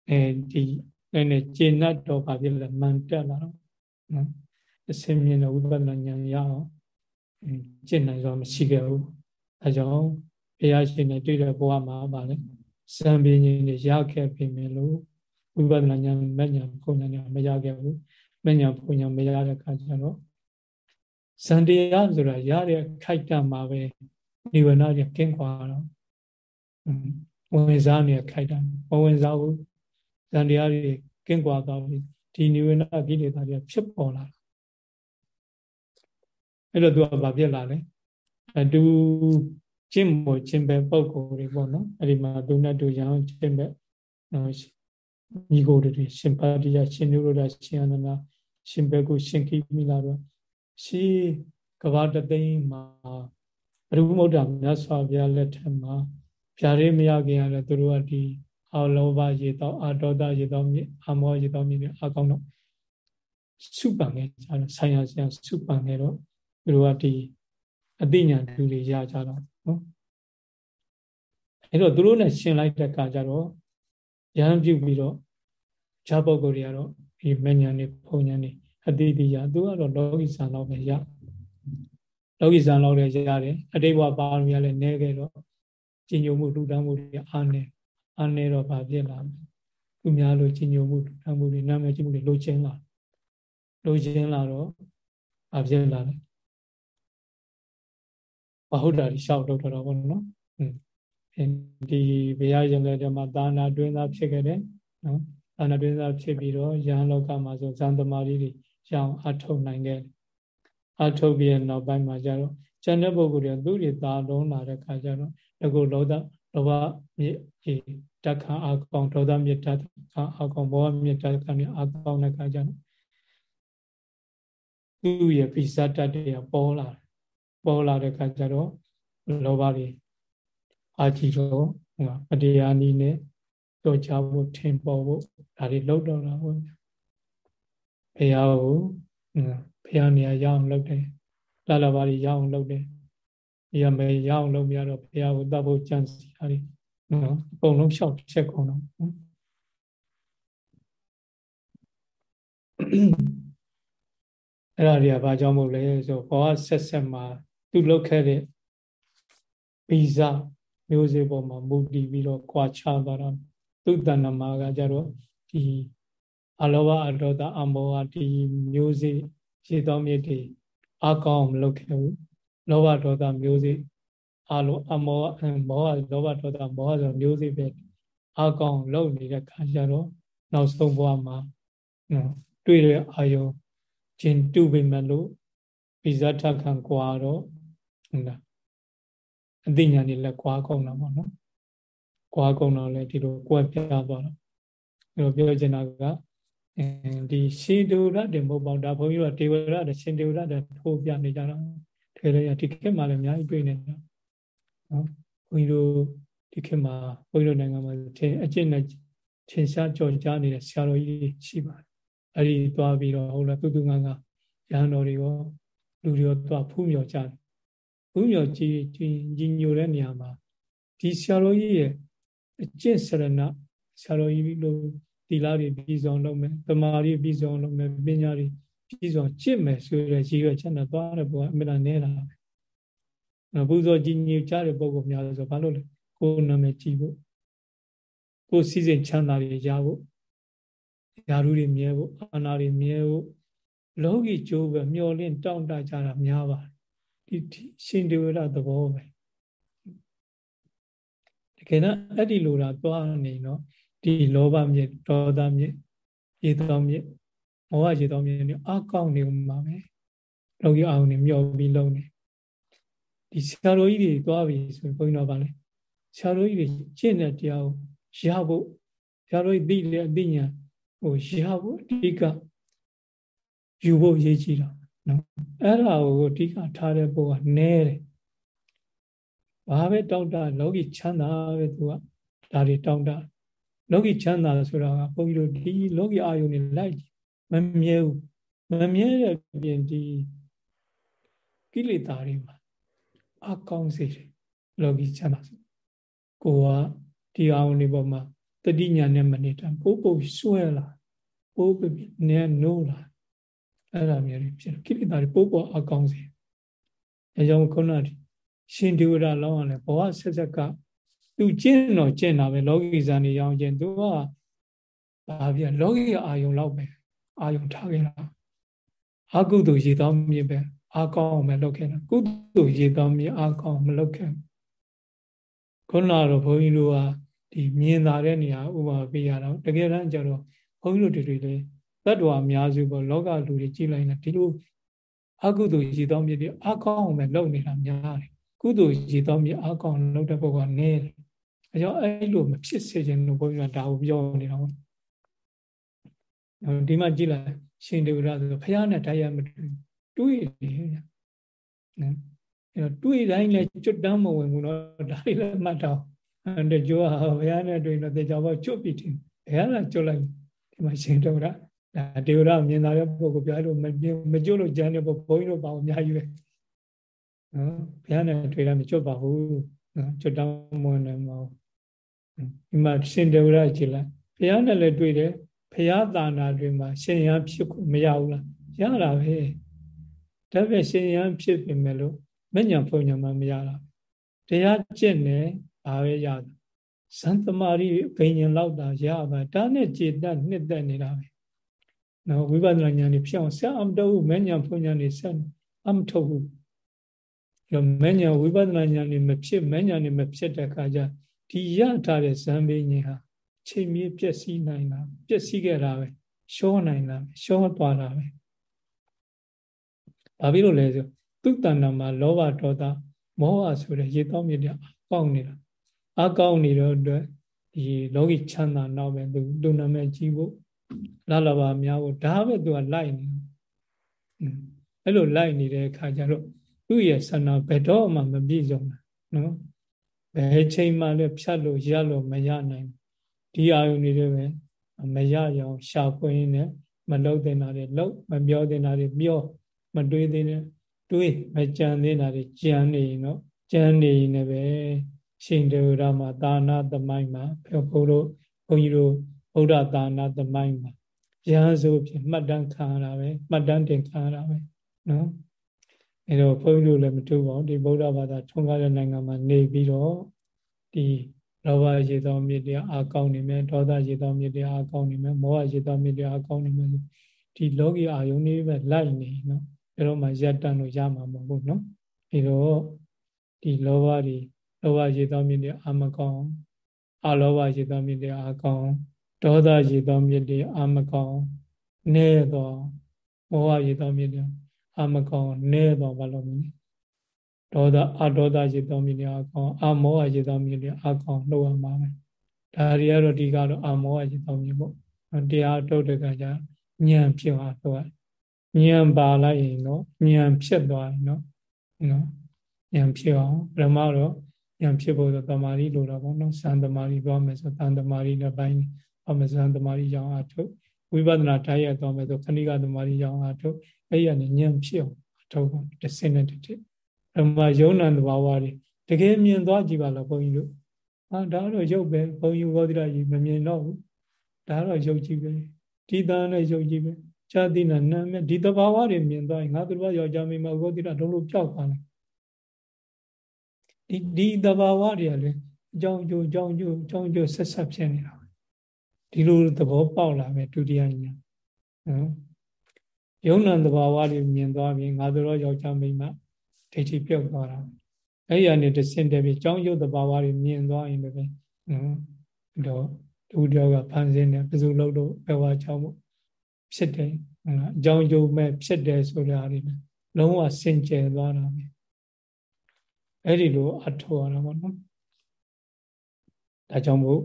အဲဒီလည်းနဲ့ကျေနပ်တော့ဘာဖြစ်လဲမှန်တက်လာတော့နော် အစင်းမြင်တဲ့ဝိပဿနာဉာဏ်ရအောင်ကျင့်နိုင်စွာမရှိခဲ့ဘူးအဲကြောင့်ဘုရားရှင်နဲ့တွေ့တဲ့ဘဝမှာပါလေစံပင်ကြီးတွေရခဲ့ပြီမယ်လို့ဝိပဿနာဉာဏ်မဉာဏ်ဘုံဉာဏ်မရခဲ့ဘူးမဉာဏ်ဘုံဉာဏ်မရတဲ့အခါကျတော့စံတရားဆိုတာရတဲ့ခိုက်တံမှာပဲနိဗ္ဗာန်ကြီးကင်းကွာတော့ဝင်စားနေခိုက်တံမဝင်စားဘူးစံတရားတွေကင်းကွာသွားပြီဒီနိဗ္ဗာန်ကိလေသာတွေဖြစ်ပေါ်လာ အဲ့တော့သူကဘာဖြစ်လာလဲအတူကျင့်မို့ခြင်းပဲပုံကိုယ်တွေပေါ့နော်အဲ့ဒီမှာသူနဲ့တူရအောင်ခြင်းပဲညီကိုတွေရှင်ပါတိယရှင်နုရဒရှင်အနန္ဒရှင်ဘက်ကိုရှင်ခိမိလာတော့ရှိကဘာတသိန်းမှာဘုရုမုဒ္ဒမြတ်စွာဘုရားလက်ထက်မှာဖြာရေးမရခင်ရတဲ့သူတို့ကဒီအာလောဘရေတော့အာဒေါသရေတော့မြေအာမောရေတော့မြေအကောင်းတော့စုပန်ခဲ့ကြတယ်ဆိုင်ရာဆရာစုပန်ခဲ့တော့ သူတို့ကဒီအသိဉာဏ်လူတွေရကြတော့နော်အဲ့တော့သူတို့နဲ့ရှင်းလိုက်တဲ့အခါကျတော့ရဟန်းပြုပြီးတော့ဈာပုဂ္ဂိုလ်တွေကတော့ဒီမဉ္ဇဏ်တွေဘုံဉဏ်တွေအတိတိယသူကတော့လောကီဆံလောက်ပဲရလောကီဆံလောက်လည်းရတယ်အတိတ်ဘဝပါရမီလည်းနည်းခဲ့တော့ကျင်ညိုမှုလူတန်းမှုတွေအားနေအားနေတော့ဗာဖြစ်လာမယ်သူများလိုကျင်ညိုမှုလူတန်းမှုတွေနာမည်ကြီးမှုတွေလိုချင်လာလိုချင်လာတော့ဗာဖြစ်လာတယ်ဘ ဟုတ်တာရှောက်တော့တော့ဘောနော်ဒီဘုရားရှင်လက်ထက်မှာသာနာတွင်းသားဖြစ်ခဲ့တယ်နော်သာနာတွင်းသားဖြစ်ပြီးတော့ယဟန်လောကမှာဆိုဇန်သမารီတွေရအောင်အထုတ်နိုင်ခဲ့တယ်အထုတ်ပြီးနောက်ပိုင်းမှာကျတော့ကျန်တဲ့ပုဂ္ဂိုလ်တွေသူတွေသာလုံးလာတဲ့ခါကျတော့ဒီကုလောဒလောဘမြေတက္ခအာကောင်ဒေါသမြေတက္ခအာကောင်ဘောမြေတက္ခမြေအာကောင်တဲ့ခါကျတော့သူ့ရဲ့ပိစတတ်တွေကပေါ်လာတယ် ပေါ်လာတဲ့ခါကျတော့လောဘတွေအာကြည့်တော့ဟိုအတရားနည်းနဲ့တော့ချဖို့ထင်ပေါ်ဖို့ဒါတွေလောက်တော့တာပေါ့ဘုရားကိုဘုရားနေရာရအောင်လုပ်တယ်လာလာပါတွေရအောင်လုပ်တယ်ရမယ်ရအောင်လုပ်ပြတော့ဘုရားကိုတတ်ဖို့ကြံစီတာတွေနော်အကုန်လုံးလျှောက်ချက်ကုန်တော့အဲ့ဒါတွေကဘာကြောင့်မို့လဲဆိုဘောကဆက်ဆက်မှာ သူလုပ်ခဲ့တဲ့ဗီဇမျိုးစေ့ပေါ်မှာမူတည်ပြီးတော့ကြွာချသွားတာသူတဏ္ဍမာကကြတော့ဒီအလောဘအဒေါသအမောဟဒီမျိုးစေ့ရေတော်မြစ်တွေအကောင်းမလုပ်ခဲ့ဘူးလောဘဒေါသမျိုးစေ့အလိုအမောမောဟလောဘဒေါသမောဟဆိုမျိုးစေ့ပဲအကောင်းလုပ်နေတဲ့ခါကျတော့နောက်ဆုံးဘဝမှာတွေ့တဲ့အာယုံချင်းတူပေမဲ့လို့ဗီဇထခံကွာတော့ ဟုတ်လားအသိဉာဏ်တွေလည်းကွာကုန်တာပေါ့နော်ကွာကုန်တော့လေဒီလိုကွက်ပြသွားတော့အဲလိုပြောချင်တာကဒီရှင်ဒေဝရတဲ့မဟုတ်ပါဘူးဒါဘုန်းကြီးတို့ဒေဝရတဲ့ရှင်ဒေဝရတဲ့ထိုးပြနေကြတာထဲလေဒီခေတ်မှာလည်းအများကြီးတွေ့နေတာနော်ဘုန်းကြီးတို့ဒီခေတ်မှာဘုန်းကြီးတို့နိုင်ငံမှာထင်အကျင့်နဲ့ထင်ရှားကြော်ကြားနေတဲ့ဆရာတော်ကြီးရှိပါတယ်အဲ့ဒီသွားပြီးတော့ဟုတ်လားသူသူငန်းကရဟန်းတော်တွေရောလူတွေရောသွားဖူးမြော်ကြတယ် ဖူးမြော်ကြည်ကြီးညိုတဲ့နေရာမှာဒီဆရာတော်ကြီးရဲ့အကျင့်စရဏဆရာတော်ကြီးလို့တီလာတွေပြီးဆုံးလုပ်မယ်တမာတွေပြီးဆုံးလုပ်မယ်ပညာတွေပြီးဆုံးကျင့်မယ်ဆိုရရည်ရွယ်ချက်နဲ့သွားတဲ့ဘုရားအမြဲတမ်းနေတာပဲဘုဇောကြီးညိုကြတဲ့ပုံကများဆိုဘာလို့လဲကိုယ်နာမည်ကြည့်ဖို့ကိုယ်စည်းစိမ်ချမ်းသာတွေရဖို့ယာရုတွေမြဲဖို့အာနာတွေမြဲဖို့လောကီကျိုးပဲမျောလင့်တောင့်တကြတာများပါတယ် ဒီရှင်ဒေဝရသဘောပဲတကယ်တော့အဲ့ဒီလိုတာသွားနေတော့ဒီလောဘမြစ်ဒေါသမြစ်ရေတောမြစ်မောဟရေတောမြစ်နေအကောက်နေမှာပဲလောကီအောင်နေမျောပြီးလုံးနေဒီဆရာတော်ကြီးတွေသွားပြီဆိုရင်ဘုန်းကြီးတော်ပါလေဆရာတော်ကြီးတွေကျင့်တဲ့တရားကိုရဖို့ရလို့သိတယ်အသိဉာဏ်ဟိုရဖို့အဓိကယူဖို့ရေးကြည့်တာ နော်အဲ့ဒါကိုအဓိကထားတဲ့ပုဂ္ဂိုလ်ကနဲတယ်ဘာပဲတောက်တာလောကီချမ်းသာပဲသူကဒါတွေတောက်တာလောကီချမ်းသာဆိုတာကဘုန်းကြီးတို့ဒီလောကီအာယုန်တွေလိုက်မမြဲဘူးမမြဲတဲ့ပြင်ဒီကိလေသာတွေမှာအကောင်းစေတယ်လောကီချမ်းသာကိုကဒီအာယုန်တွေပေါ်မှာတတိညာနဲ့မနေတာပို့ပို့ဆွဲလာပို့ပြီးနဲနိုးလာ အဲ့ဒါမျိုးတွေဖြစ်တယ်ကိလေသာတွေပို့ပို့အကောင်းစေအဲကြောင့်ခုနကရှင်ဒီဝရလောင်းရလဲဘဝဆက်ဆက်ကသူကျင့်တော့ကျင့်တာပဲလောကီဇာနေရောင်းကျင့်သူကဘာပြလောကီအာယုံလောက်ပဲအာယုံထားခဲ့တာအကုသိုလ်ရေတောင်းမြစ်ပဲအာကောင်းမယ်လုပ်ခဲ့တာကုသိုလ်ရေတောင်းမြစ်အာကောင်းမလုပ်ခဲ့ခုနကတော့ဘုန်းကြီးတို့ကဒီမြင်သာတဲ့နေရာဥပမာပေးရတော့တကယ်တမ်းကျတော့ဘုန်းကြီးတို့တွေတွေ တတ္တဝါအများစုပေါ့လောကလူတွေကြည်လိုက်နေဒီလိုအကုသိုလ်ရေတောင်းမြစ်တွေအာကောင်းမယ်လုပ်နေတာများတယ်ကုသိုလ်ရေတောင်းမြစ်အာကောင်းလုပ်တဲ့ပုဂ္ဂိုလ်ကနည်းတယ်အဲကြောင့်အဲ့လိုမဖြစ်စေချင်လို့ဘုန်းကြီးကဒါကိုပြောနေတာပေါ့ဒီမှာကြည့်လိုက်ရှင်ဒေဝရဆိုဖះနဲ့တရားမတူတွေးနေဗျနော်အဲတော့တွေးတိုင်းလဲကျွတ်တမ်းမဝင်ဘူးနော်ဒါလေးလည်းမှတ်တော့အဲကြောဟာဘုရားနဲ့တွေ့တော့တေချာဘောကျွတ်ပြီးတင်ဘုရားကကျွတ်လိုက်ဒီမှာရှင်ဒေဝရ ဒါဒေဝရမြင်သာတဲ့ပုဂ္ဂိုလ်ပြလို့မကျွတ်လို့ကြမ်းတဲ့ဘုန်းကြီးတို့ပါအများကြီးပဲနော်ဘုရားနဲ့တွေ့တာမကျွတ်ပါဘူးနော်ကျွတ်တမ်းမဝင်နေမဟုတ်ဒီမှာရှင်ဒေဝရကြည်လိုက်ဘုရားနဲ့လည်းတွေ့တယ်ဘုရားသာနာတွေမှာရှင်ရန်ဖြစ်မရဘူးလားရတာပဲဒါပဲရှင်ရန်ဖြစ်ပြီမဲ့လို့မညံဖုန်ညံမှမရတာတရားကျင့်နေဘာပဲရတာဇန်သမารိဘိညာလောက်တာရပါဒါနဲ့ကျေတတ်နှစ်သက်နေတာပဲ နော်ဝိပဿနာဉာဏ်นี่ဖြစ်အောင်ဆက်အမတော့ဘူးမညံဖုန်ညံนี่ဆက်အမထုတ်ဘူးရောမညံဝိပဿနာဉာဏ်นี่မဖြစ်မညံนี่မဖြစ်တဲ့အခါကျဒီရထားတဲ့ဇံဘိညာဟာချိန်မြေပျက်စီးနိုင်တာပျက်စီးခဲ့တာပဲရှောနိုင်တာရှောသွားတာပဲဘာဖြစ်လို့လဲဆိုသူတဏ္ဍာမှာလောဘဒေါသမောဟဆိုတဲ့ရေတောင်းမြစ်တွေအကောင်းနေတာအကောင်းနေတော့အတွက်ဒီလောကီချမ်းသာနောက်ပဲသူလူနာမဲ့ကြီးဖို့ လာလာပါများဖို့ဒါပဲသူကလိုက်နေအဲ့လိုလိုက်နေတဲ့အခါကျတော့သူ့ရဲ့ဆန္ဒဘယ်တော့မှမပြည့်စုံတာနော်ဘယ်ချိန်မှလည်းဖြတ်လို့ရလို့မရနိုင်ဒီအာယုန်တွေလည်းပဲမရရအောင်ရှာဖွေရင်းနဲ့မလုံးတင်တာတွေလုံးမပြောတင်တာတွေပြောမတွေးသေးတဲ့တွေးမကြံသေးတာတွေကြံနေရင်တော့ကြံနေရင်လည်းပဲရှင်တေဝရမှာသာနာသမိုင်းမှာဘုရားဘုန်းကြီးတို့ ဗုဒ္ဓသာနာသမိုင်းမှာရဟန်းဆိုဖြစ်မှတ်တမ်းခံရတာပဲမှတ်တမ်းတင်ခံရတာပဲနော်အဲတော့ဘုန်းကြီးတို့လည်းမတူပါဘူးဒီဗုဒ္ဓဘာသာထွန်းကားတဲ့နိုင်ငံမှာနေပြီးတော့ဒီလောဘရေသောမြစ်တရားအာကောင်းနေမယ်ဒေါသရေသောမြစ်တရားအာကောင်းနေမယ်မောဟရေသောမြစ်တရားအာကောင်းနေမယ်ဒီလောကီအာယုန်တွေပဲလိုက်နေနော်အဲတော့မှရပ်တန့်လို့ရမှာမဟုတ်ဘူးနော်အဲတော့ဒီလောဘတွေလောဘရေသောမြစ်တရားအာမကောင်းအလောဘရေသောမြစ်တရားအာကောင်း ဒေါသရေသောမြစ်တရားအာမကောင်းနေတော့မောဟရေသောမြစ်တရားအာမကောင်းနေတော့ဘာလို့မလဲဒေါသအဒေါသရေသောမြစ်တွေအကောင်အမောဟရေသောမြစ်တွေအကောင်လှုပ်ရမှာပဲဒါတွေကတော့ဒီကတော့အမောဟရေသောမြစ်ပေါ့တရားထုတ်တဲ့ကကြဉာဏ်ဖြစ်သွားတော့ဉာဏ်ပါလိုက်ရင်တော့ဉာဏ်ဖြစ်သွားရင်တော့နော်ဉာဏ်ဖြစ်အောင်ပထမတော့ဉာဏ်ဖြစ်ဖို့ဆိုတမာရီလိုတော့ပေါ့နော်စံတမာရီသွားမယ်ဆိုတန်တမာရီတစ်ပိုင်း အမစံတမာရီရောင်းအထုတ်ဝိပဿနာတိုင်းရသွားမယ်ဆိုခဏိကတမာရီရောင်းအထုတ်အဲ့ရနေဉာဏ်ဖြစ်အောင်အထုတ်ဖို့တစ်စင်းနဲ့တစ်တစ်ဓမ္မယုံနာသဘာဝတွေတကယ်မြင်သွားကြည့်ပါလားဘုန်းကြီးတို့ဟာဒါတော့ရုပ်ပဲဘုန်းကြီးဘောဓိရကြီးမမြင်တော့ဘူးဒါတော့ရုပ်ကြီးပဲဒီသားနဲ့ရုပ်ကြီးပဲဇာတိနာနာမဲ့ဒီသဘာဝတွေမြင်သွားရင်ငါတို့ဘာယောက်ျားမိန်းမဘောဓိရလုံးလုံးပျောက်သွားတယ်ဒီဒီသဘာဝတွေကလည်းအကြောင်းကျိုးအကြောင်းကျိုးအကြောင်းကျိုးဆက်ဆက်ဖြစ်နေတာ ဒီလိုသဘောပေါက်လာမယ်ဒုတိယညာနော်ယုံနာသဘာဝတွေမြင်သွားပြီးငါတို့ယောက်ျားမိန်းမဒိဋ္ဌိပြုတ်သွားတာအဲ့ဒီအနေနဲ့ဆင့်တယ်ပြီးကြောင်းရုပ်တဘာဝတွေမြင်သွားရင်လည်းနော်တော့လူတယောက်ကဖန်ဆင်းတယ်ပစုလုံးတော့ဘဝကြောင့်ဖြစ်တယ်ဟုတ်လားအကြောင်းရုပ်မဲ့ဖြစ်တယ်ဆိုတာတွေလုံးဝစင်ကြယ်သွားတာပဲအဲ့ဒီလိုအထောက်ရတာပေါ့နော်ဒါကြောင့်မို့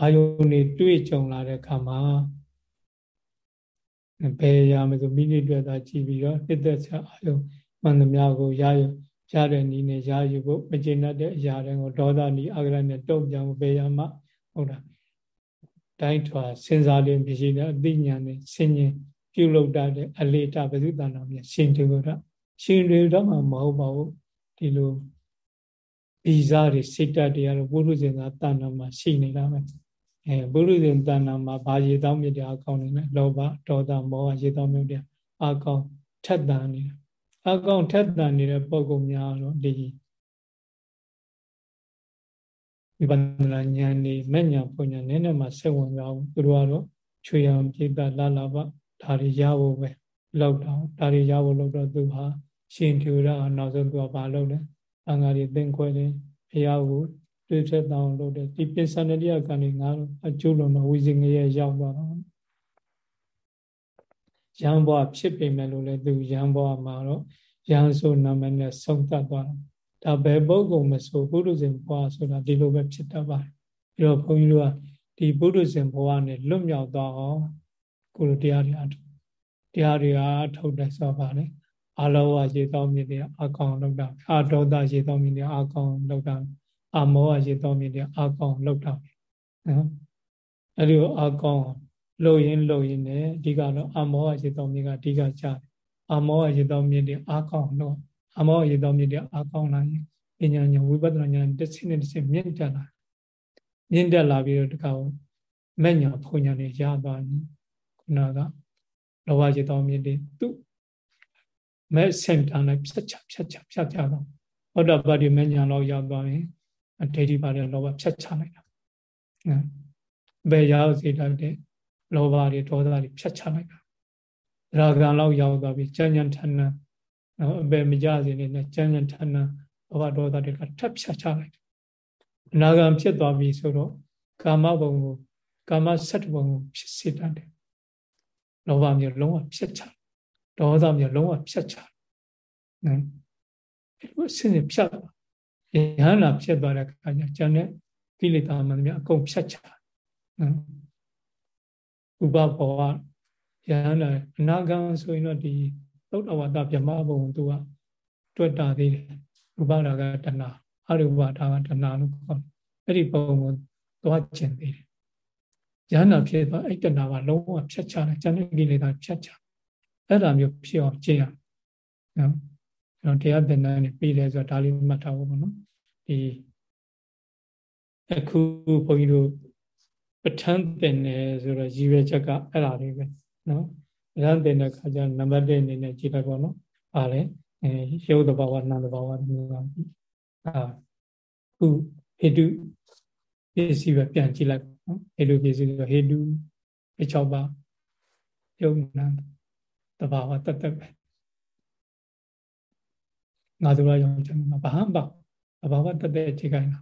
အာယုန်တွေတွေ့ကြုံလာတဲ့အခါမှာဘယ်ရမဆိုမိနစ်တွေ့တာကြည့်ပြီးတော့နှစ်သက်ချက်အာယုန်မှန်သမျှကိုရရရတဲ့နည်းနဲ့ရယူဖို့မကျေနပ်တဲ့အရာတွေကိုဒေါသနည်းအဂရနဲ့တုံ့ပြန်ဖို့ဘယ်ရမှဟုတ်တာတိုင်းထွာစဉ်းစားလို့ဖြစ်ရှိတဲ့အသိဉာဏ်နဲ့ဆင်ញင်ပြုလုပ်တတ်တဲ့အလေတဘုသူတဏ္ဍာမြရှင်တေကိုတော့ရှင်တေတော့မှမဟုတ်ပါဘူးဒီလိုဗီဇတွေစိတ်တတ်တွေကတော့ပုရုဇဉ်သာတဏ္ဍာမှာရှိနေတာပဲ အဲပုရုဇဉ်တဏ္ဍာမှာဘာရေတောင်းမြစ်တဲ့အကောင်းနေလဲလောဘဒေါသမောဟရေတောင်းမြစ်တဲ့အကောင်းထက်တန်နေတာအကောင်ထက်တန်နေတဲ့ပုံကုများတော့ဒီဝိပဿနာဉာဏ်นี่မဲ့ညာပုံညာနည်းနည်းမှစိတ်ဝင်စားဘူးသူတို့ကတော့ချွေအောင်ပြိတ္တလာလာပဒါတွေရဖို့ပဲလောက်တော့ဒါတွေရဖို့လောက်တော့သူဟာရှင်ထူရအောင်နောက်ဆုံးသူကဘာလုပ်လဲအင်္ဂါတွေသင်ခွဲတယ်ဘုရားကို တွေ့ချက်တောင်းလုပ်တယ်ဒီပစ္စနတိယကံတွေငါတို့အကျိုးလုံးတော့ဝိဇင်ငရဲရောက်သွားတော့ရံဘွားဖြစ်ပေမဲ့လို့လည်းသူရံဘွားမှာတော့ရံဆိုနာမည်နဲ့ဆုံးသတ်သွားတာဒါဘယ်ပုဂ္ဂိုလ်မဆိုပုရုဇဉ်ဘွားဆိုတာဒီလိုပဲဖြစ်တတ်ပါတယ်ပြီးတော့ဘုန်းကြီးတို့ကဒီပုရုဇဉ်ဘွားနဲ့လွတ်မြောက်သွားအောင်ကိုလိုတရားတွေအထုတရားတွေအထုတ်တယ်ဆိုပါလေအလောဝရေသောမြစ်တွေအကောင်လောက်တာအာဒေါသရေသောမြစ်တွေအကောင်လောက်တာ အမောဟရေသောမြစ်တွေအကောင်လောက်တာနော်အဲ့ဒီအကောင်လှုပ်ရင်လှုပ်ရင်လည်းအဓိကတော့အမောဟရေသောမြစ်ကအဓိကကြတယ်အမောဟရေသောမြစ်တွေအကောင်တော့အမောဟရေသောမြစ်တွေအကောင်လာရင်ပညာဉာဏ်ဝိပဿနာဉာဏ်တစ်ဆင့်နဲ့တစ်ဆင့်မြင့်တက်လာမြင့်တက်လာပြီးတော့တခါမဲ့ညာဖုန်ညာတွေရသွားရင်ခုနကလောဘရေသောမြစ်တွေသူ့မဲ့စင်တာနဲ့ဖြတ်ချဖြတ်ချဖြတ်ချတော့ဘုဒ္ဓဘာတိမဲ့ညာလောက်ရောက်သွားရင် အထေတိပါတဲ့လောဘဖြတ်ချလိုက်တာဘယ်ရောက်စေတတ်တဲ့လောဘတွေဒေါသတွေဖြတ်ချလိုက်တာရာဂံလောက်ရောက်သွားပြီကြံ့ကြံ့ထဏနော်အပေမကြစေနဲ့ကြံ့ကြံ့ထဏလောဘဒေါသတွေကထပ်ဖြတ်ချလိုက်တယ်အနာဂံဖြစ်သွားပြီဆိုတော့ကာမဘုံကိုကာမဆက်ဘုံကိုဖြစ်စေတတ်တယ်လောဘမျိုးလုံးဝဖြတ်ချဒေါသမျိုးလုံးဝဖြတ်ချနော်အဲ့လိုအစဉ်ဖြတ်သွား ယဟန္တာဖြစ်သွားတဲ့အခါကျကျန်တဲ့ကိလေသာမှန်များအကုန်ဖြတ်ချနော်ဥပဘောယဟန္တာအနာဂံဆိုရင်တော့ဒီသုတ္တဝါဒဗြဟ္မဘုံသူကတွေ့တာသေးတယ်ရူပရာဂတဏအရူပဒါကတဏလို့ခေါ်တယ်အဲ့ဒီပုံကိုသွားကျင်သေးတယ်ယဟန္တာဖြစ်သွားအဲ့တဏကလုံးဝဖြတ်ချတယ်ကျန်တဲ့ကိလေသာဖြတ်ချအဲ့ဒါမျိုးဖြစ်အောင်ကျင့်ရနော် ကျွန်တော်တရားသင်တန်းနေပြီးတယ်ဆိုတော့ဒါလေးမှတ်ထားဖို့ပေါ့နော်ဒီအခုဘုန်းကြီးတို့ပဋ္ဌာန်းသင်တယ်ဆိုတော့ရည်ရွယ်ချက်ကအဲ့ဒါလေးပဲနော်ပဋ္ဌာန်းသင်တဲ့ခါကျနံပါတ်1အနေနဲ့ကြည့်လိုက်ပေါ့နော်ပါလေအဲရုပ်တဘာဝနာမ်တဘာဝမျိုးပါအာခုဟေတုပစ္စည်းပဲပြန်ကြည့်လိုက်နော်ဟေတုပစ္စည်းဆိုဟေတုအ6ပါးယုံနာတဘာဝတတ်တတ်ပဲ ငါတို့ရရောချင်မှာဘာမှမတဘာဝတတ်တဲ့အခြေခံတာ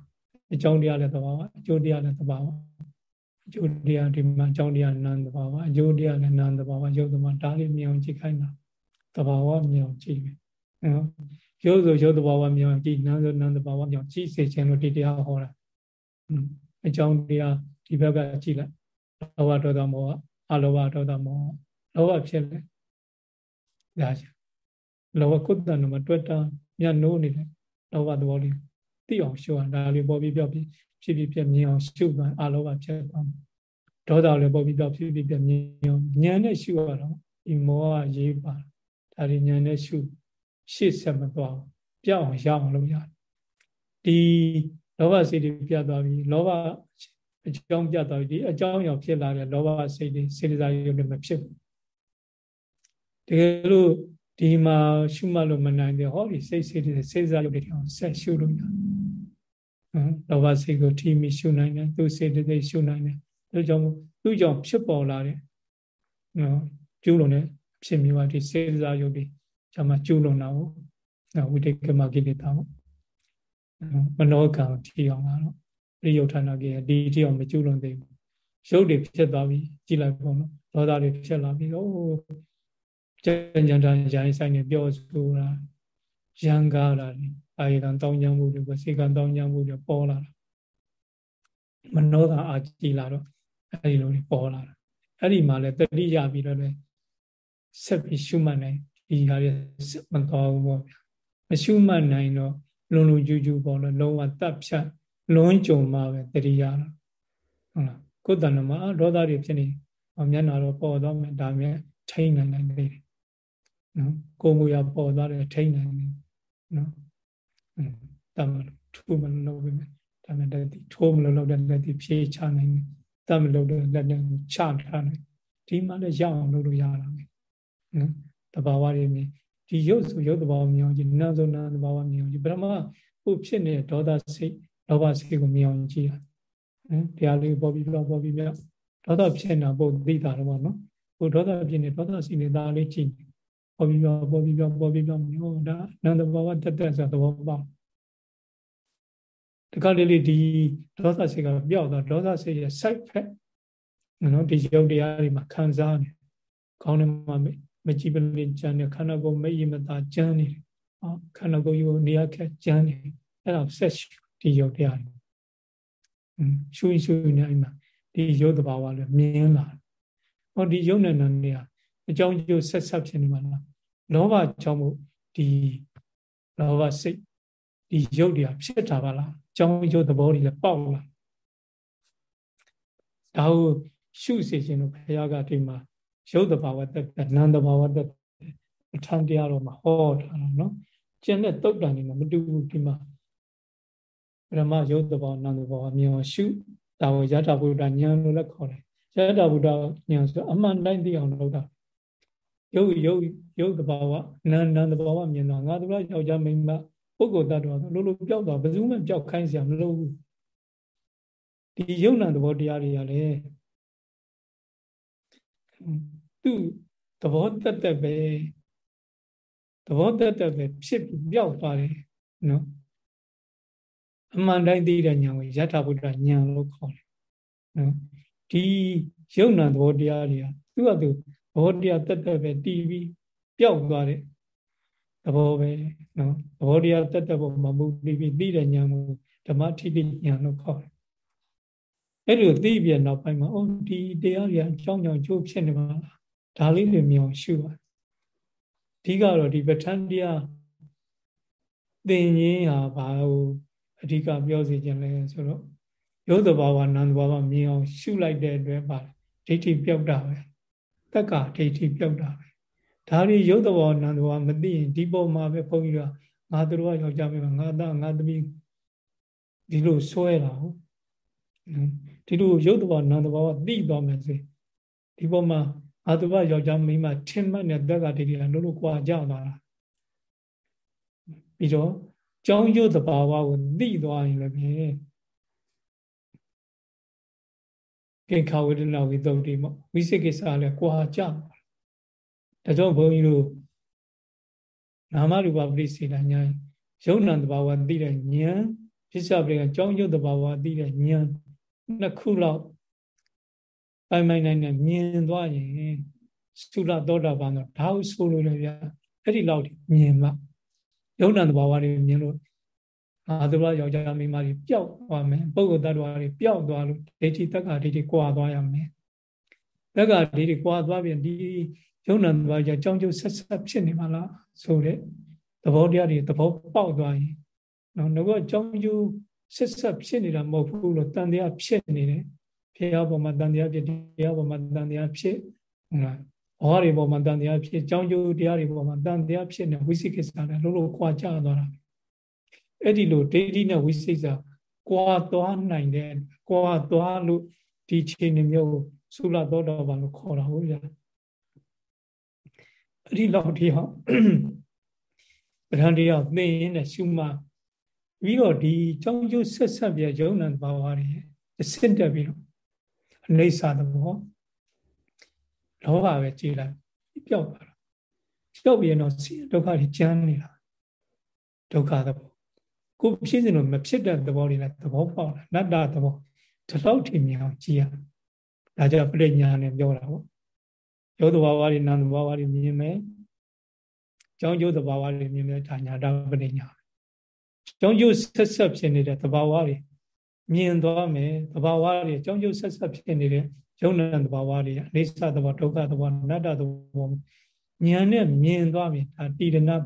အကြောင်းတရားလည်းတဘာဝအကျိုးတရားလည်းတဘာဝအကျိုးတရားဒီမှာအကြောင်းတရားနန္တဘာဝအကျိုးတရားလည်းနန္တဘာဝရုပ်သမားဒါလေးမြင်အောင်ကြည့်ခိုင်းတာတဘာဝမြင်အောင်ကြည့်ပဲနော်ရုပ်ဆိုရုပ်တဘာဝမြင်အောင်ကြည့်နန္ဆိုနန္တဘာဝမြင်အောင်ကြည့်စေခြင်းလို့ဒီတရားဟောတာအကြောင်းတရားဒီဘက်ကကြည့်လိုက်လောဘဒေါသမောဟအလောဘဒေါသမောဟလောဘဖြစ်လေဒါချင်လောဘကုသနမှာတွေ့တာ မြတ်နိုးနေတယ်လောဘသဘောလေးသိအောင်ရှုအောင်ဒါလေးပေါ်ပြီးပြောပြီးဖြစ်ဖြစ်ပြမြင်အောင်ရှုသွားအလောဘဖြစ်သွားဒေါသလည်းပေါ်ပြီးပြောဖြစ်ဖြစ်ပြမြင်အောင်ဉာဏ်နဲ့ရှုရတော့ဒီမောဟရေးပါဒါတွေဉာဏ်နဲ့ရှုရှေ့ဆက်မသွားပြောက်အောင်ရအောင်လုပ်ရတယ်ဒီလောဘစိတ်တွေပြတ်သွားပြီလောဘအကြောင်းပြတ်သွားပြီဒီအကြောင်းရောဖြစ်လာတဲ့လောဘစိတ်တွေစေတစာရုပ်တွေမဖြစ်ဘူးတကယ်လို့ ဒီမှာရှုမှတ်လို့မနိုင်တဲ့ဟောဒီစိတ်စိတ်တွေစိတ်စားရုပ်တွေအောင်ဆက်ရှုလို့ရတယ်။လောဘစိတ်ကိုထိမိရှုနိုင်တယ်သူစိတ်တွေရှုနိုင်တယ်ဒါကြောင့်သူ့ကြောင့်ဖြစ်ပေါ်လာတဲ့နော်ကျူးလွန်တဲ့ဖြစ်မျိုးပါဒီစေစားရုပ်တွေဂျမကျူးလွန်တာကိုနော်ဝိတေကမကိလေသာပေါ့မနောကံထိအောင်ကတော့ပြိယုဌာဏကိဒီထိအောင်မကျူးလွန်သေးဘူးရုပ်တွေဖြစ်သွားပြီကြည်လိုက်ပေါ့နော်ဒေါသတွေဖြစ်လာပြီဟို ကြံကြံတန်ရိုင်းဆိုင်နေပြောဆိုတာရံကားတာအာယကံတောင်းကြမှုတွေကစေကံတောင်းကြမှုတွေပေါ်လာတာမနောကအာကြည်လာတော့အဲ့ဒီလိုပေါ်လာတာအဲ့ဒီမှာလဲတတိယပြီးတော့လဲဆက်ပြီးရှုမှတ်နိုင်ဒီဟာရမတော်ဘူးပေါ့ဗျာမရှုမှတ်နိုင်တော့လုံလုံကျူးကျူးပေါ့လို့လုံးဝတပ်ဖြတ်လွန်းကြုံမှပဲတတိယတော့ဟုတ်လားကိုယ်တဏ္ဍမှာဒေါသတွေဖြစ်နေမျက်နာတော့ပေါ်တော့မယ်ဒါမြဲထိန်းနိုင်နိုင်တယ် နော်ကိုယ်မူရပေါ်သွားတယ်ထိန်းနိုင်တယ်နော်တမထူမလို့ပဲဒါမဲ့တတိထိုးမလို့လို့တဲ့လက်တိဖြေးချနိုင်တယ်တမလို့တဲ့လက်နဲ့ချထားနိုင်ဒီမှလည်းရအောင်လုပ်လို့ရတာပဲနော်တဘာဝတွေမြင်ဒီရုပ်ဆိုရုပ်တဘာဝမြင်အောင်ကြည့်နာဆိုနာတဘာဝမြင်အောင်ကြည့်ပထမခုဖြစ်နေတဲ့ဒေါသစိတ်လောဘစိတ်ကိုမြင်အောင်ကြည့်ရနော်တရားလေးပေါ်ပြီးပြောပေါ်ပြီးပြောဒေါသဖြစ်နေတာပုံသိတာတော့ဗောနော်ဟိုဒေါသဖြစ်နေဒေါသစိတ်နေတာလေးကြည့် ပေါ်ပြီးပြောပေါ်ပြီးပြောပေါ်ပြီးပြောမြင်ဟောဒါနန္တဘာဝတက်တက်ဆိုသဘောပေါက်တခါလေလေဒီဒေါသစိတ်ကပျောက်သွားဒေါသစိတ်ရဲ့ side effect နော်ဒီရုပ်တရားတွေမှာခံစားနေခေါင်းထဲမှာမကြည်ပလင်ကြမ်းနေခန္ဓာကိုယ်မယိမသာကြမ်းနေတယ်ဟောခန္ဓာကိုယ်ကိုနေရာခက်ကြမ်းနေအဲ့ဒါဆက်ဒီရုပ်တရားတွေอืมရှုရှုနေအိမ်မှာဒီရုပ်တဘာဝလည်းမြင်လာဟောဒီရုပ်နဲ့နာနေရ အကြောင်းကျိုးဆက်ဆက်ဖြစ်နေမှာလားလောဘကြောင့်မို့ဒီလောဘစိတ်ဒီရုပ်တွေကဖြစ်တာပါလားအကြောင်းကျိုးသဘောတွေလည်းပေါက်လာဒါကိုရှုစေခြင်းလို့ဘုရားကဒီမှာရုပ်တဘာဝတက်တက်နာမ်တဘာဝတက်အထံတရားတော်မှာဟောထားတာနော်ကျန်တဲ့တုတ်တန်တွေမတူဘူးဒီမှာပရမရုပ်တဘာဝနာမ်တဘာဝမြင်အောင်ရှုဒါကိုယထာဘုဒ္ဓဉာဏ်လို့လည်းခေါ်တယ်ယထာဘုဒ္ဓဉာဏ်ဆိုအမှန်တိုင်းသိအောင်လုပ်တာ ရုပ်ရုပ်ရုပ်တဘာဝနာမ်နာမ်တဘာဝမြင်တော့ငါတို့ကယောက်ျားမိန်းမပုဂ္ဂိုလ်တ attva လို့လို့ပြောက်သွားဘယ်သူမှပြောက်ခိုင်းစရာမလိုဘူးဒီယုံနာသဘောတရားတွေကလည်းသူ့သဘောတက်တက်ပဲသဘောတက်တက်ပဲဖြစ်ပြီးပြောက်သွားတယ်နော်အမှန်တိုင်းသိတဲ့ဉာဏ်ကိုယထာဘုဒ္ဓဉာဏ်လို့ခေါ်တယ်နော်ဒီယုံနာသဘောတရားတွေကသူ့အတူသ ဘောတရားတက်တက်ပဲတည်ပြီးပျောက်သွားတဲ့သဘောပဲနော်သဘောတရားတက်တက်ပေါ်မှာမူတည်ပြီးသိတဲ့ဉာဏ်ကိုဓမ္မထိတိဉာဏ်လို့ခေါ်တယ်အဲ့လိုသိပြနောက်ပိုင်းမှာအော်ဒီတရားတွေအကြောင်းကြောင့်ကျိုးဖြစ်နေပါလားဒါလေးတွေမြောင်ရှုပါအဓိကတော့ဒီပဋ္ဌာန်းတရားသင်ရင်းဟာဘာကိုအဓိကပြောစီခြင်းလဲဆိုတော့ရုပ်တဘာဝနာမ်တဘာဝမြင်အောင်ရှုလိုက်တဲ့အတွက်ပါဒိဋ္ဌိပြောက်တာပဲ တက္ကဒိဋ္ဌိပြောက်တာပဲဒါတွေရုပ်တဘာဝနာမ်တဘာဝမသိရင်ဒီပုံမှာပဲဘုန်းကြီးကငါတို့ကယောက်ျားမိန်းမငါသားငါသမီးဒီလိုဆွဲတာဟုတ်ဒီလိုရုပ်တဘာနာမ်တဘာဝသိသွားမယ်ဆိုဒီပေါ်မှာအာတုဘယောက်ျားမိန်းမထင်မှတ်တဲ့တက္ကဒိဋ္ဌိကလို့လို့ကြွာကြသွားတာပြီးတော့ကြောင်းရုပ်တဘာဝကိုသိသွားရင်လည်း ကေခဝေဒနာဝိသုဒ္ဓိမောဝိသိကိစ္စလည်းကြွာကြဒါကြောင့်ဘုန်းကြီးတို့နာမရူပပရိစေတညာယုံနံတဘာဝသိတဲ့ဉာဏ်ဖြစ်စပရိကကြောင်းရုပ်တဘာဝသိတဲ့ဉာဏ်နှစ်ခုလောက်ပိုင်ပိုင်နိုင်နိုင်မြင်သွားရင်သုလသောတာပန်တော့ဒါဟုဆိုလို့လည်းဗျာအဲ့ဒီလောက်မြင်မှယုံနံတဘာဝတွေမြင်လို့ အာသူရယောက်ျားမိန်းမတွေပျောက်သွားမယ်ပုဂ္ဂိုလ်တ attva တွေပျောက်သွားလို့ဒိဋ္ဌိတက္ကဒိဋ္ဌိကွာသွားရမယ်တက္ကဒိဋ္ဌိကွာသွားပြန်ဒီယုံနံတဘာဝကြောင့်ကြောင်းကျုပ်ဆက်ဆက်ဖြစ်နေမှာလားဆိုတဲ့သဘောတရားတွေသဘောပေါက်သွားရင်နော်ငါကကြောင်းကျုပ်ဆက်ဆက်ဖြစ်နေတာမဟုတ်ဘူးလို့တန်တရားဖြစ်နေတယ်ဖျားပေါ်မှာတန်တရားဖြစ်တရားပေါ်မှာတန်တရားဖြစ်ဟုတ်လားဘောတွေပေါ်မှာတန်တရားဖြစ်ကြောင်းကျိုးတရားတွေပေါ်မှာတန်တရားဖြစ်နေဝိသိကိစ္စလည်းလုံးလုံးခွာကြသွားတာ အဲ့ဒီလိုဒိဋ္ဌိနဲ့ဝိသိကိစ္စကွာသွားနိုင်တဲ့ကွာသွားလို့ဒီခြေနေမျိုးသုလသောတော်ဘာလို့ခေါ်တာဟုတ်ဗျာအဲ့ဒီလောက်ထိဟောပဋ္ဌာန်းတရားသိရင်နဲ့ရှုမှပြီးတော့ဒီကြောင်းကျိုးဆက်ဆက်ပြရုံဏဘာဝတွေအစစ်တက်ပြီးတော့အနေစာသဘောလောဘပဲကြည်လိုက်ပျောက်သွားတာပျောက်ပြီးတော့ဆင်းဒုက္ခတွေကျမ်းနေတာဒုက္ခသဘော ကိုဖြစ်စင်လို့မဖြစ်တဲ့သဘောတွေလည်းသဘောပေါက်တာနတ္တသဘောဒီလောက်ထိမြင်အောင်ကြည်ရဒါကြောင့်ပြိညာနဲ့ပြောတာပေါ့ယောသဘာဝတွေနာမ်သဘာဝတွေမြင်မယ်ကြောင်းကျိုးသဘာဝတွေမြင်မယ်ဒါညာတာပြိညာကျောင်းကျိုးဆက်ဆက်ဖြစ်နေတဲ့သဘာဝတွေမြင်သွားမယ်သဘာဝတွေအကြောင်းကျိုးဆက်ဆက်ဖြစ်နေတဲ့ယုံနာသဘာဝတွေအိသသဘာဒုက္ခသဘာအနတ္တသဘာဉာဏ်နဲ့မြင်သွားပြီဒါတိရဏပညာ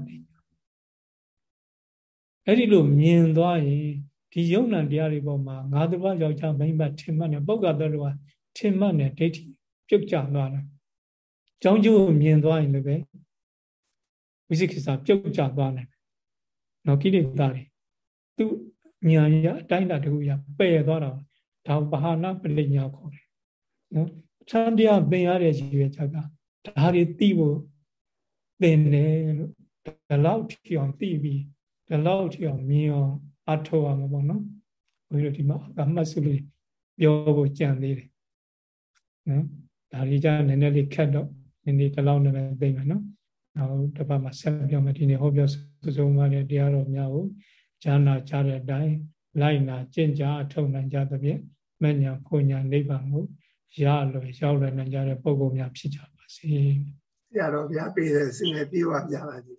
အဲ့ဒီလိုမြင်သွားရင်ဒီယုံနာတရားတွေပေါ်မှာငါတဘာယောက်ျားမိန်းမထင်မှတ်နေပုဂ္ဂတတော်ကထင်မှတ်နေဒိဋ္ဌိပြုတ်ကျသွားတယ်။ကြောင်းကျိုးမြင်သွားရင်လည်းပဲဝိသိကိစ္စပြုတ်ကျသွားတယ်။နော်ကိလေသာတွေသူဉာဏ်ရအတိုင်းတာတခုရပယ်သွားတာဒါဘာဟာနာပရိညာခေါ်တယ်။နော်သံတရားသင်ရတဲ့ရည်ရွယ်ချက်ကဒါတွေသိဖို့သင်တယ်လို့ဒီလောက်ထီအောင်သိပြီး ဒီလောက်ထီအောင်မြင်အောင်အထောက်ရမှာပေါ့နော်ဘုရားတို့ဒီမှာအမှတ်စုလေးပြောဖို့ကြံသေးတယ်နော်ဒါတွေကြနည်းနည်းလေးခက်တော့နည်းနည်းဒီလောက်နဲ့ပဲသိမယ်နော်နောက်တစ်ပတ်မှာဆက်ပြောမယ်ဒီနေ့ဟောပြောစုံမှတဲ့တရားတော်များကိုဈာနာကြားတဲ့အတိုင်းလိုက်နာကျင့်ကြအထောက်နိုင်ကြသဖြင့်မညာဖွညာနိဗ္ဗာန်ကိုရလွယ်ရောက်လွယ်နိုင်ကြတဲ့ပုဂ္ဂိုလ်များဖြစ်ကြပါစေဆရာတော်ဘုရားပေးတဲ့စင်နဲ့ပြေဝပြပါလိမ့်